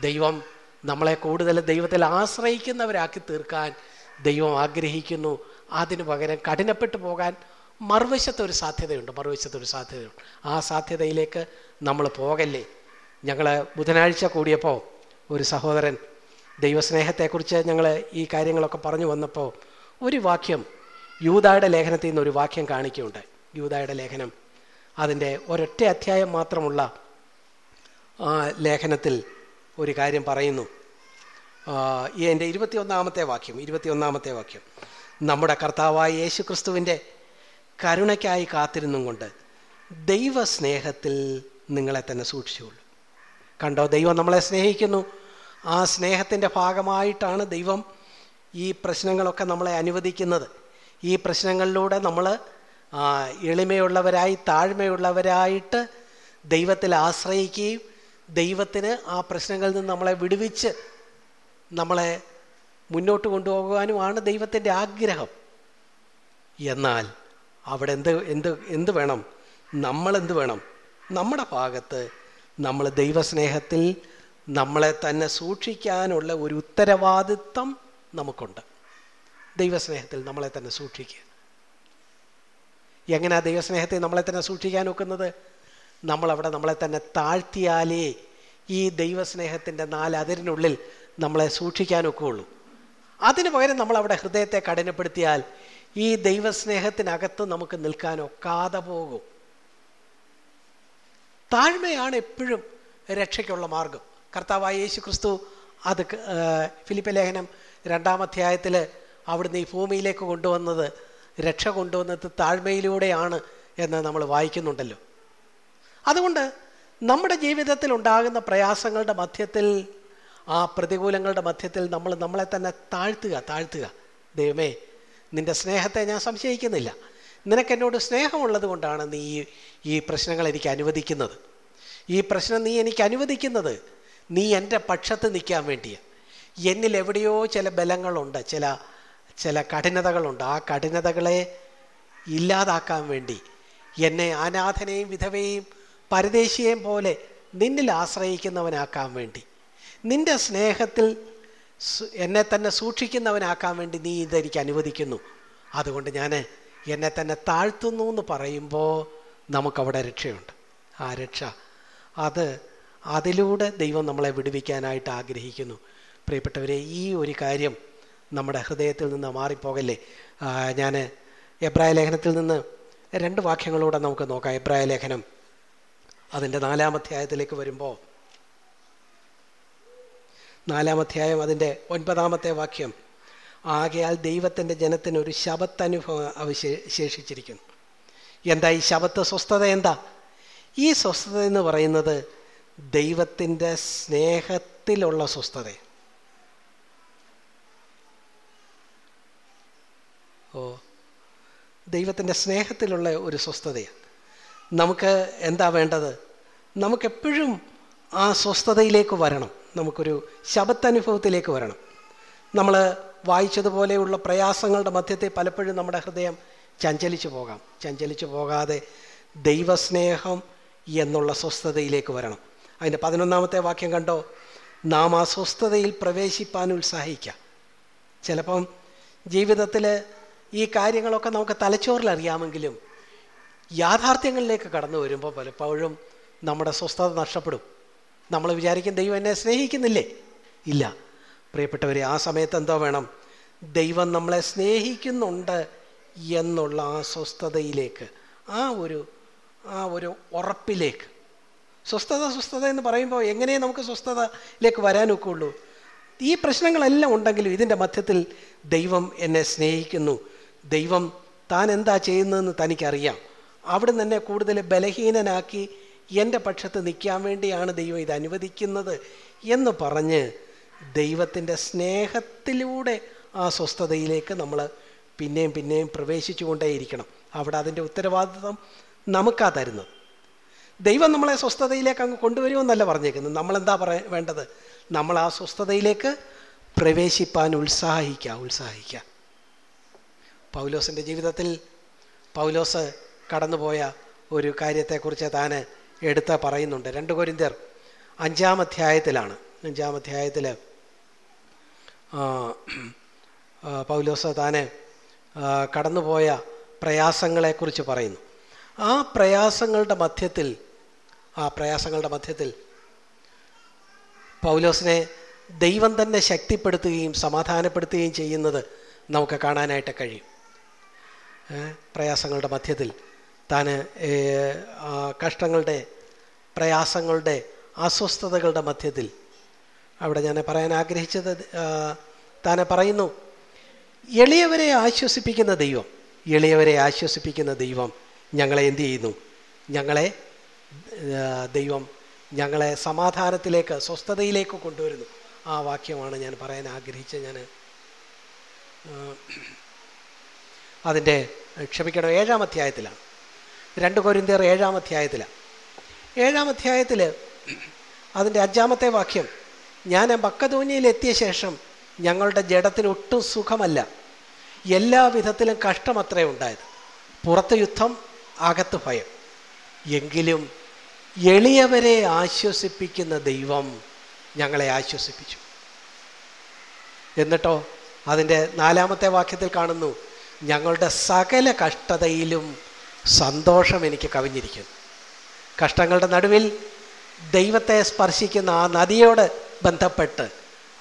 ദൈവം നമ്മളെ കൂടുതൽ ദൈവത്തിൽ ആശ്രയിക്കുന്നവരാക്കി തീർക്കാൻ ദൈവം ആഗ്രഹിക്കുന്നു. അതിനു പകരം കഠിനപ്പെട്ടു പോകാൻ മറുവശത്തൊരു സാധ്യതയുണ്ട് മറുവശത്തൊരു സാധ്യതയുണ്ട്. ആ സാധ്യതയിലേക്ക് നമ്മൾ പോകല്ലേ? ഞങ്ങൾ ബുധനാഴ്ച കൂടിയപ്പോൾ ഒരു സഹോദരൻ ദൈവസ്നേഹത്തെക്കുറിച്ച് ഞങ്ങൾ ഈ കാര്യങ്ങളൊക്കെ പറഞ്ഞു വന്നപ്പോൾ ഒരു വാക്യം യൂതായുടെ ലേഖനത്തിൽ നിന്ന് ഒരു വാക്യം കാണിക്കുന്നുണ്ട്. യൂതായുടെ ലേഖനം. അതിന്റെ ഒരൊറ്റ അധ്യായം മാത്രമുള്ള ലേഖനത്തിൽ ഒരു കാര്യം പറയുന്നു. എന്റെ ഇരുപത്തിയൊന്നാമത്തെ വാക്യം ഇരുപത്തിയൊന്നാമത്തെ വാക്യം. നമ്മുടെ കർത്താവായ യേശു ക്രിസ്തുവിന്റെ കരുണയ്ക്കായി കാത്തിരുന്നും കൊണ്ട് ദൈവസ്നേഹത്തിൽ നിങ്ങളെ തന്നെ സൂക്ഷിച്ചുള്ളൂ കണ്ടോ ദൈവം നമ്മളെ സ്നേഹിക്കുന്നു. ആ സ്നേഹത്തിന്റെ ഭാഗമായിട്ടാണ് ദൈവം ഈ പ്രശ്നങ്ങളൊക്കെ നമ്മളെ അനുവദിക്കുന്നത്. ഈ പ്രശ്നങ്ങളിലൂടെ നമ്മൾ എളിമയുള്ളവരായി താഴ്മയുള്ളവരായിട്ട് ദൈവത്തിൽ ആശ്രയിക്കുകയും ദൈവത്തിന് ആ പ്രശ്നങ്ങളിൽ നിന്ന് നമ്മളെ വിടുവിച്ച് നമ്മളെ മുന്നോട്ട് കൊണ്ടുപോകാനുമാണ് ദൈവത്തിന്റെ ആഗ്രഹം. എന്നാൽ അവിടെ എന്ത് എന്ത് എന്ത് വേണം? നമ്മളെന്ത് വേണം? നമ്മുടെ ഭാഗത്ത് നമ്മൾ ദൈവസ്നേഹത്തിൽ നമ്മളെ തന്നെ സൂക്ഷിക്കാനുള്ള ഒരു ഉത്തരവാദിത്വം നമുക്കുണ്ട്. ദൈവസ്നേഹത്തിൽ നമ്മളെ തന്നെ സൂക്ഷിക്കുക. എങ്ങനെയാ ദൈവസ്നേഹത്തെ നമ്മളെ തന്നെ സൂക്ഷിക്കാൻ ഒക്കുന്നത്? നമ്മളവിടെ നമ്മളെ തന്നെ താഴ്ത്തിയാലേ ഈ ദൈവസ്നേഹത്തിന്റെ നാലതിരിനുള്ളിൽ നമ്മളെ സൂക്ഷിക്കാനൊക്കെ ഉള്ളൂ അതിനു പകരം നമ്മളവിടെ ഹൃദയത്തെ കഠിനപ്പെടുത്തിയാൽ ഈ ദൈവസ്നേഹത്തിനകത്ത് നമുക്ക് നിൽക്കാനൊക്കാതെ പോകും. താഴ്മയാണ് എപ്പോഴും രക്ഷയ്ക്കുള്ള മാർഗം. കർത്താവായ യേശു ക്രിസ്തു അത് ഫിലിപ്പ ലേഖനം രണ്ടാമധ്യായത്തിൽ അവിടുന്ന് ഈ ഭൂമിയിലേക്ക് കൊണ്ടുവന്നത് രക്ഷ കൊണ്ടുവന്നത് താഴ്മയിലൂടെയാണ് എന്ന് നമ്മൾ വായിക്കുന്നുണ്ടല്ലോ. അതുകൊണ്ട് നമ്മുടെ ജീവിതത്തിൽ ഉണ്ടാകുന്ന പ്രയാസങ്ങളുടെ മധ്യത്തിൽ ആ പ്രതികൂലങ്ങളുടെ മധ്യത്തിൽ നമ്മൾ നമ്മളെ തന്നെ താഴ്ത്തുക താഴ്ത്തുക. ദൈവമേ നിന്റെ സ്നേഹത്തെ ഞാൻ സംശയിക്കുന്നില്ല. നിനക്ക് എന്നോട് സ്നേഹമുള്ളത് കൊണ്ടാണ് നീ ഈ പ്രശ്നങ്ങൾ എനിക്ക് അനുവദിക്കുന്നത്. ഈ പ്രശ്നം നീ എനിക്ക് അനുവദിക്കുന്നത് നീ എന്റെ പക്ഷത്ത് നിൽക്കാൻ വേണ്ടിയാണ് എന്നിൽ എവിടെയോ ചില ബലങ്ങളുണ്ട് ചില ചില കഠിനതകളുണ്ട്. ആ കഠിനതകളെ ഇല്ലാതാക്കാൻ വേണ്ടി എന്നെ അനാഥനെയും വിധവയെയും പരദേശിയെയും പോലെ നിന്നിൽ ആശ്രയിക്കുന്നവനാക്കാൻ വേണ്ടി. നിന്റെ സ്നേഹത്തിൽ എന്നെ തന്നെ സൂക്ഷിക്കുന്നവനാക്കാൻ വേണ്ടി നീ ഇതെനിക്ക് അനുവദിക്കുന്നു. അതുകൊണ്ട് ഞാൻ എന്നെ തന്നെ താഴ്ത്തുന്നു എന്ന് പറയുമ്പോൾ നമുക്കവിടെ രക്ഷയുണ്ട്. ആ രക്ഷ അത് അതിലൂടെ ദൈവം നമ്മളെ വിടുവിക്കാനായിട്ട് ആഗ്രഹിക്കുന്നു. പ്രിയപ്പെട്ടവരെ ഈ ഒരു കാര്യം നമ്മുടെ ഹൃദയത്തിൽ നിന്ന് മാറിപ്പോകല്ലേ? ഞാൻ എബ്രായ ലേഖനത്തിൽ നിന്ന് രണ്ട് വാക്യങ്ങളൂടെ നമുക്ക് നോക്കാം. എബ്രായ ലേഖനം അതിന്റെ നാലാമധ്യായത്തിലേക്ക് വരുമ്പോൾ നാലാമധ്യായം അതിന്റെ ഒൻപതാമത്തെ വാക്യം ആകയാൽ ദൈവത്തിന്റെ ജനത്തിന് ഒരു ശബത്തനുഭവം അവശേഷിച്ചിരിക്കുന്നു എന്താ ഈ ശബത്ത് സ്വസ്ഥത എന്താ? ഈ സ്വസ്ഥത എന്ന് പറയുന്നത് ദൈവത്തിന്റെ സ്നേഹത്തിലുള്ള സ്വസ്ഥത. ഓ ദൈവത്തിന്റെ സ്നേഹത്തിലുള്ള ഒരു സ്വസ്ഥതയാണ് നമുക്ക് എന്താ വേണ്ടത്? നമുക്കെപ്പോഴും ആ സ്വസ്ഥതയിലേക്ക് വരണം. നമുക്കൊരു ശബത്തനുഭവത്തിലേക്ക് വരണം. നമ്മൾ വായിച്ചതുപോലെയുള്ള പ്രയാസങ്ങളുടെ മധ്യത്തെ പലപ്പോഴും നമ്മുടെ ഹൃദയം ചഞ്ചലിച്ചു പോകാം. ചഞ്ചലിച്ചു പോകാതെ ദൈവസ്നേഹം എന്നുള്ള സ്വസ്ഥതയിലേക്ക് വരണം. അതിന്റെ പതിനൊന്നാമത്തെ വാക്യം കണ്ടോ? നാം ആ സ്വസ്ഥതയിൽ പ്രവേശിപ്പാൻ ഉത്സാഹിക്കാം. ചിലപ്പം ജീവിതത്തിൽ ഈ കാര്യങ്ങളൊക്കെ നമുക്ക് തലച്ചോറിൽ അറിയാമെങ്കിലും യാഥാർത്ഥ്യങ്ങളിലേക്ക് കടന്നു വരുമ്പോൾ പലപ്പോഴും നമ്മുടെ സ്വസ്ഥത നഷ്ടപ്പെടും. നമ്മൾ വിചാരിക്കും ദൈവം എന്നെ സ്നേഹിക്കുന്നില്ലേ? ഇല്ല. പ്രിയപ്പെട്ടവരെ ആ സമയത്ത് എന്തോ വേണം? ദൈവം നമ്മളെ സ്നേഹിക്കുന്നുണ്ട് എന്നുള്ള ആ സ്വസ്ഥതയിലേക്ക് ആ ഒരു ആ ഒരു ഉറപ്പിലേക്ക്. സ്വസ്ഥത സ്വസ്ഥത എന്ന് പറയുമ്പോൾ എങ്ങനെ നമുക്ക് സ്വസ്ഥതയിലേക്ക് വരാനൊക്കെ ഉള്ളൂ. ഈ പ്രശ്നങ്ങളെല്ലാം ഉണ്ടെങ്കിലും ഇതിന്റെ മധ്യത്തിൽ ദൈവം എന്നെ സ്നേഹിക്കുന്നു. ദൈവം താൻ എന്താ ചെയ്യുന്നതെന്ന് തനിക്കറിയാം. അവിടെ നിന്നെ കൂടുതൽ ബലഹീനനാക്കി എന്റെ പക്ഷത്ത് നിൽക്കാൻ വേണ്ടിയാണ് ദൈവം ഇത് അനുവദിക്കുന്നത് എന്ന് പറഞ്ഞ് ദൈവത്തിന്റെ സ്നേഹത്തിലൂടെ ആ സ്വസ്ഥതയിലേക്ക് നമ്മൾ പിന്നെയും പിന്നെയും പ്രവേശിച്ചു കൊണ്ടേയിരിക്കണം അവിടെ അതിന്റെ ഉത്തരവാദിത്വം നമുക്കാ തരുന്നത്. ദൈവം നമ്മളെ സ്വസ്ഥതയിലേക്ക് അങ്ങ് കൊണ്ടുവരുമെന്നല്ല പറഞ്ഞേക്കുന്നത്. നമ്മളെന്താ പറയ വേണ്ടത്? നമ്മൾ ആ സ്വസ്ഥതയിലേക്ക് പ്രവേശിപ്പാൻ ഉത്സാഹിക്കുക ഉത്സാഹിക്കുക. പൗലോസിന്റെ ജീവിതത്തിൽ പൗലോസ് കടന്നുപോയ ഒരു കാര്യത്തെക്കുറിച്ച് താൻ എടുത്ത് പറയുന്നുണ്ട്. രണ്ട് കൊരിന്തിയർ അഞ്ചാം അധ്യായത്തിലാണ്. അഞ്ചാം അധ്യായത്തിൽ പൗലോസ താൻ കടന്നുപോയ പ്രയാസങ്ങളെക്കുറിച്ച് പറയുന്നു. ആ പ്രയാസങ്ങളുടെ മധ്യത്തിൽ ആ പ്രയാസങ്ങളുടെ മധ്യത്തിൽ പൗലോസിനെ ദൈവം തന്നെ ശക്തിപ്പെടുത്തുകയും സമാധാനപ്പെടുത്തുകയും ചെയ്യുന്നത് നമുക്ക് കാണാനായിട്ട് കഴിയും. പ്രയാസങ്ങളുടെ മധ്യത്തിൽ. താൻ കഷ്ടങ്ങളുടെ പ്രയാസങ്ങളുടെ അസ്വസ്ഥതകളുടെ മധ്യത്തിൽ. അവിടെ ഞാൻ പറയാൻ ആഗ്രഹിച്ചത് താൻ പറയുന്നു എളിയവരെ ആശ്വസിപ്പിക്കുന്ന ദൈവം എളിയവരെ ആശ്വസിപ്പിക്കുന്ന ദൈവം ഞങ്ങളെ എന്തു ചെയ്യുന്നു? ഞങ്ങളെ ദൈവം ഞങ്ങളെ സമാധാനത്തിലേക്ക് സ്വസ്ഥതയിലേക്ക് കൊണ്ടുവരുന്നു. ആ വാക്യമാണ് ഞാൻ പറയാൻ ആഗ്രഹിച്ചത് ഞാൻ അതിന്റെ ക്ഷമിക്കണം ഏഴാം അധ്യായത്തിലാണ്. രണ്ട് കൊരിന്തിയർ ഏഴാം അധ്യായത്തിലാണ് ഏഴാം അധ്യായത്തിൽ അതിന്റെ അഞ്ചാമത്തെ വാക്യം ഞാൻ ബക്കതൂനിയിൽ എത്തിയ ശേഷം ഞങ്ങളുടെ ജഡത്തിന് ഒട്ടും സുഖമല്ല. എല്ലാ വിധത്തിലും കഷ്ടമത്രേ ഉണ്ടായത്. പുറത്ത് യുദ്ധം അകത്ത് ഭയം. എങ്കിലും എളിയവരെ ആശ്വസിപ്പിക്കുന്ന ദൈവം ഞങ്ങളെ ആശ്വസിപ്പിച്ചു. എന്നിട്ടോ അതിന്റെ നാലാമത്തെ വാക്യത്തിൽ കാണുന്നു ഞങ്ങളുടെ സകല കഷ്ടതയിലും സന്തോഷം എനിക്ക് കവിഞ്ഞിരിക്കുന്നു. കഷ്ടങ്ങളുടെ നടുവിൽ ദൈവത്തെ സ്പർശിക്കുന്ന ആ നദിയോട് ബന്ധപ്പെട്ട്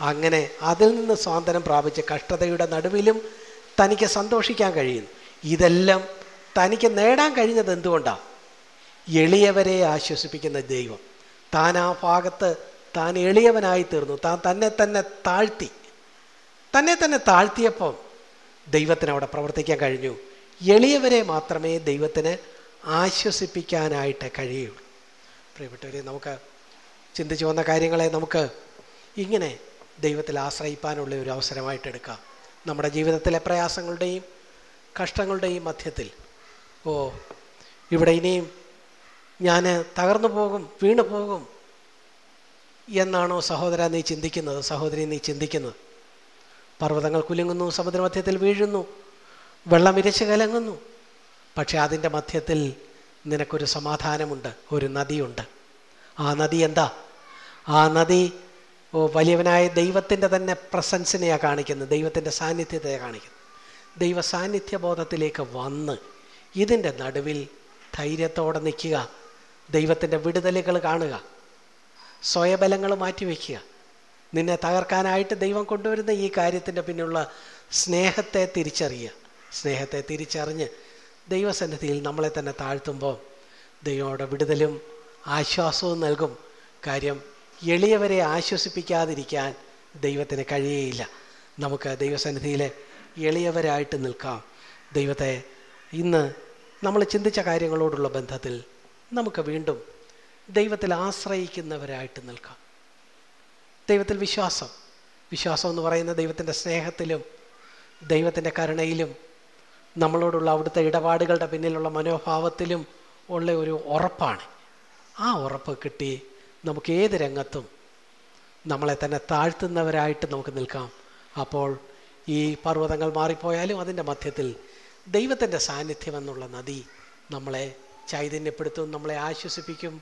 അങ്ങനെ അതിൽ നിന്ന് സ്വാതന്ത്ര്യം പ്രാപിച്ച് കഷ്ടതയുടെ നടുവിലും തനിക്ക് സന്തോഷിക്കാൻ കഴിയുന്നു. ഇതെല്ലാം തനിക്ക് നേടാൻ കഴിഞ്ഞത് എന്തുകൊണ്ടാണ് എളിയവരെ ആശ്വസിപ്പിക്കുന്ന ദൈവം. താൻ ആ ഭാഗത്ത് താൻ എളിയവനായി തീർന്നു. താൻ തന്നെ തന്നെ താഴ്ത്തി. തന്നെ തന്നെ താഴ്ത്തിയപ്പം ദൈവത്തിന് അവിടെ പ്രവർത്തിക്കാൻ കഴിഞ്ഞു. എളിയവരെ മാത്രമേ ദൈവത്തിന് ആശ്വസിപ്പിക്കാനായിട്ട് കഴിയുള്ളൂ പ്രിയപ്പെട്ടവരെ നമുക്ക് ചിന്തിച്ചു വന്ന കാര്യങ്ങളെ നമുക്ക് ഇങ്ങനെ ദൈവത്തിൽ ആശ്രയിപ്പാനുള്ള ഒരു അവസരമായിട്ട് എടുക്കാം. നമ്മുടെ ജീവിതത്തിലെ പ്രയാസങ്ങളുടെയും കഷ്ടങ്ങളുടെയും മധ്യത്തിൽ. ഓ ഇവിടെ ഇനിയും ഞാൻ തകർന്നു പോകും വീണു പോകും എന്നാണോ സഹോദര നീ ചിന്തിക്കുന്നത്? സഹോദരി നീ ചിന്തിക്കുന്നത്? പർവതങ്ങൾ കുലുങ്ങുന്നു സമുദ്രമധ്യത്തിൽ വീഴുന്നു വെള്ളം ഇരച്ച് കലങ്ങുന്നു. പക്ഷെ അതിന്റെ മധ്യത്തിൽ നിനക്കൊരു സമാധാനമുണ്ട് ഒരു നദിയുണ്ട്. ആ നദി എന്താ? ആ നദി വലിയവനായ ദൈവത്തിന്റെ തന്നെ പ്രസൻസിനെയാണ് കാണിക്കുന്നത് ദൈവത്തിന്റെ സാന്നിധ്യത്തെ കാണിക്കുന്നത്. ദൈവ സാന്നിധ്യബോധത്തിലേക്ക് വന്ന് ഇതിന്റെ നടുവിൽ ധൈര്യത്തോടെ നിൽക്കുക ദൈവത്തിന്റെ വിടുതലുകൾ കാണുക സ്വയബലങ്ങൾ മാറ്റിവെക്കുക. നിന്നെ തകർക്കാനായിട്ട് ദൈവം കൊണ്ടുവരുന്ന ഈ കാര്യത്തിന്റെ പിന്നിലുള്ള സ്നേഹത്തെ തിരിച്ചറിയുക. സ്നേഹത്തെ തിരിച്ചറിഞ്ഞ് ദൈവസന്നിധിയിൽ നമ്മളെ തന്നെ താഴ്ത്തുമ്പോൾ ദൈവയുടെ വിടുതലും ആശ്വാസവും നൽകും. കാര്യം എളിയവരെ ആശ്വസിപ്പിക്കാതിരിക്കാൻ ദൈവത്തിന് കഴിയുകയില്ല നമുക്ക് ദൈവസന്നിധിയിൽ എളിയവരായിട്ട് നിൽക്കാം. ദൈവത്തെ ഇന്ന് നമ്മൾ ചിന്തിച്ച കാര്യങ്ങളോടുള്ള ബന്ധത്തിൽ നമുക്ക് വീണ്ടും ദൈവത്തിൽ ആശ്രയിക്കുന്നവരായിട്ട് നിൽക്കാം. ദൈവത്തിൽ വിശ്വാസം. വിശ്വാസം എന്ന് പറയുന്ന ദൈവത്തിന്റെ സ്നേഹത്തിലും ദൈവത്തിന്റെ കരുണയിലും നമ്മളോടുള്ള അവിടുത്തെ ഇടപാടുകളുടെ പിന്നിലുള്ള മനോഭാവത്തിലും ഉള്ള ഒരു ഉറപ്പാണ്. ആ ഉറപ്പ് കിട്ടി നമുക്ക് ഏത് രംഗത്തും നമ്മളെ തന്നെ താഴ്ത്തുന്നവരായിട്ട് നമുക്ക് നിൽക്കാം. അപ്പോൾ ഈ പർവതങ്ങൾ മാറിപ്പോയാലും അതിന്റെ മധ്യത്തിൽ ദൈവത്തിന്റെ സാന്നിധ്യം എന്നുള്ള നദി നമ്മളെ ചൈതന്യപ്പെടുത്തും നമ്മളെ ആശ്വസിപ്പിക്കും.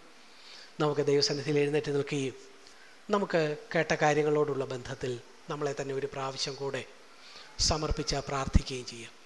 നമുക്ക് ദൈവസന്നിധിയിൽ എഴുന്നേറ്റ് നിൽക്കുകയും നമുക്ക് കേട്ട കാര്യങ്ങളോടുള്ള ബന്ധത്തിൽ നമ്മളെ തന്നെ ഒരു പ്രാവശ്യം കൂടെ സമർപ്പിച്ച് പ്രാർത്ഥിക്കുകയും ചെയ്യാം.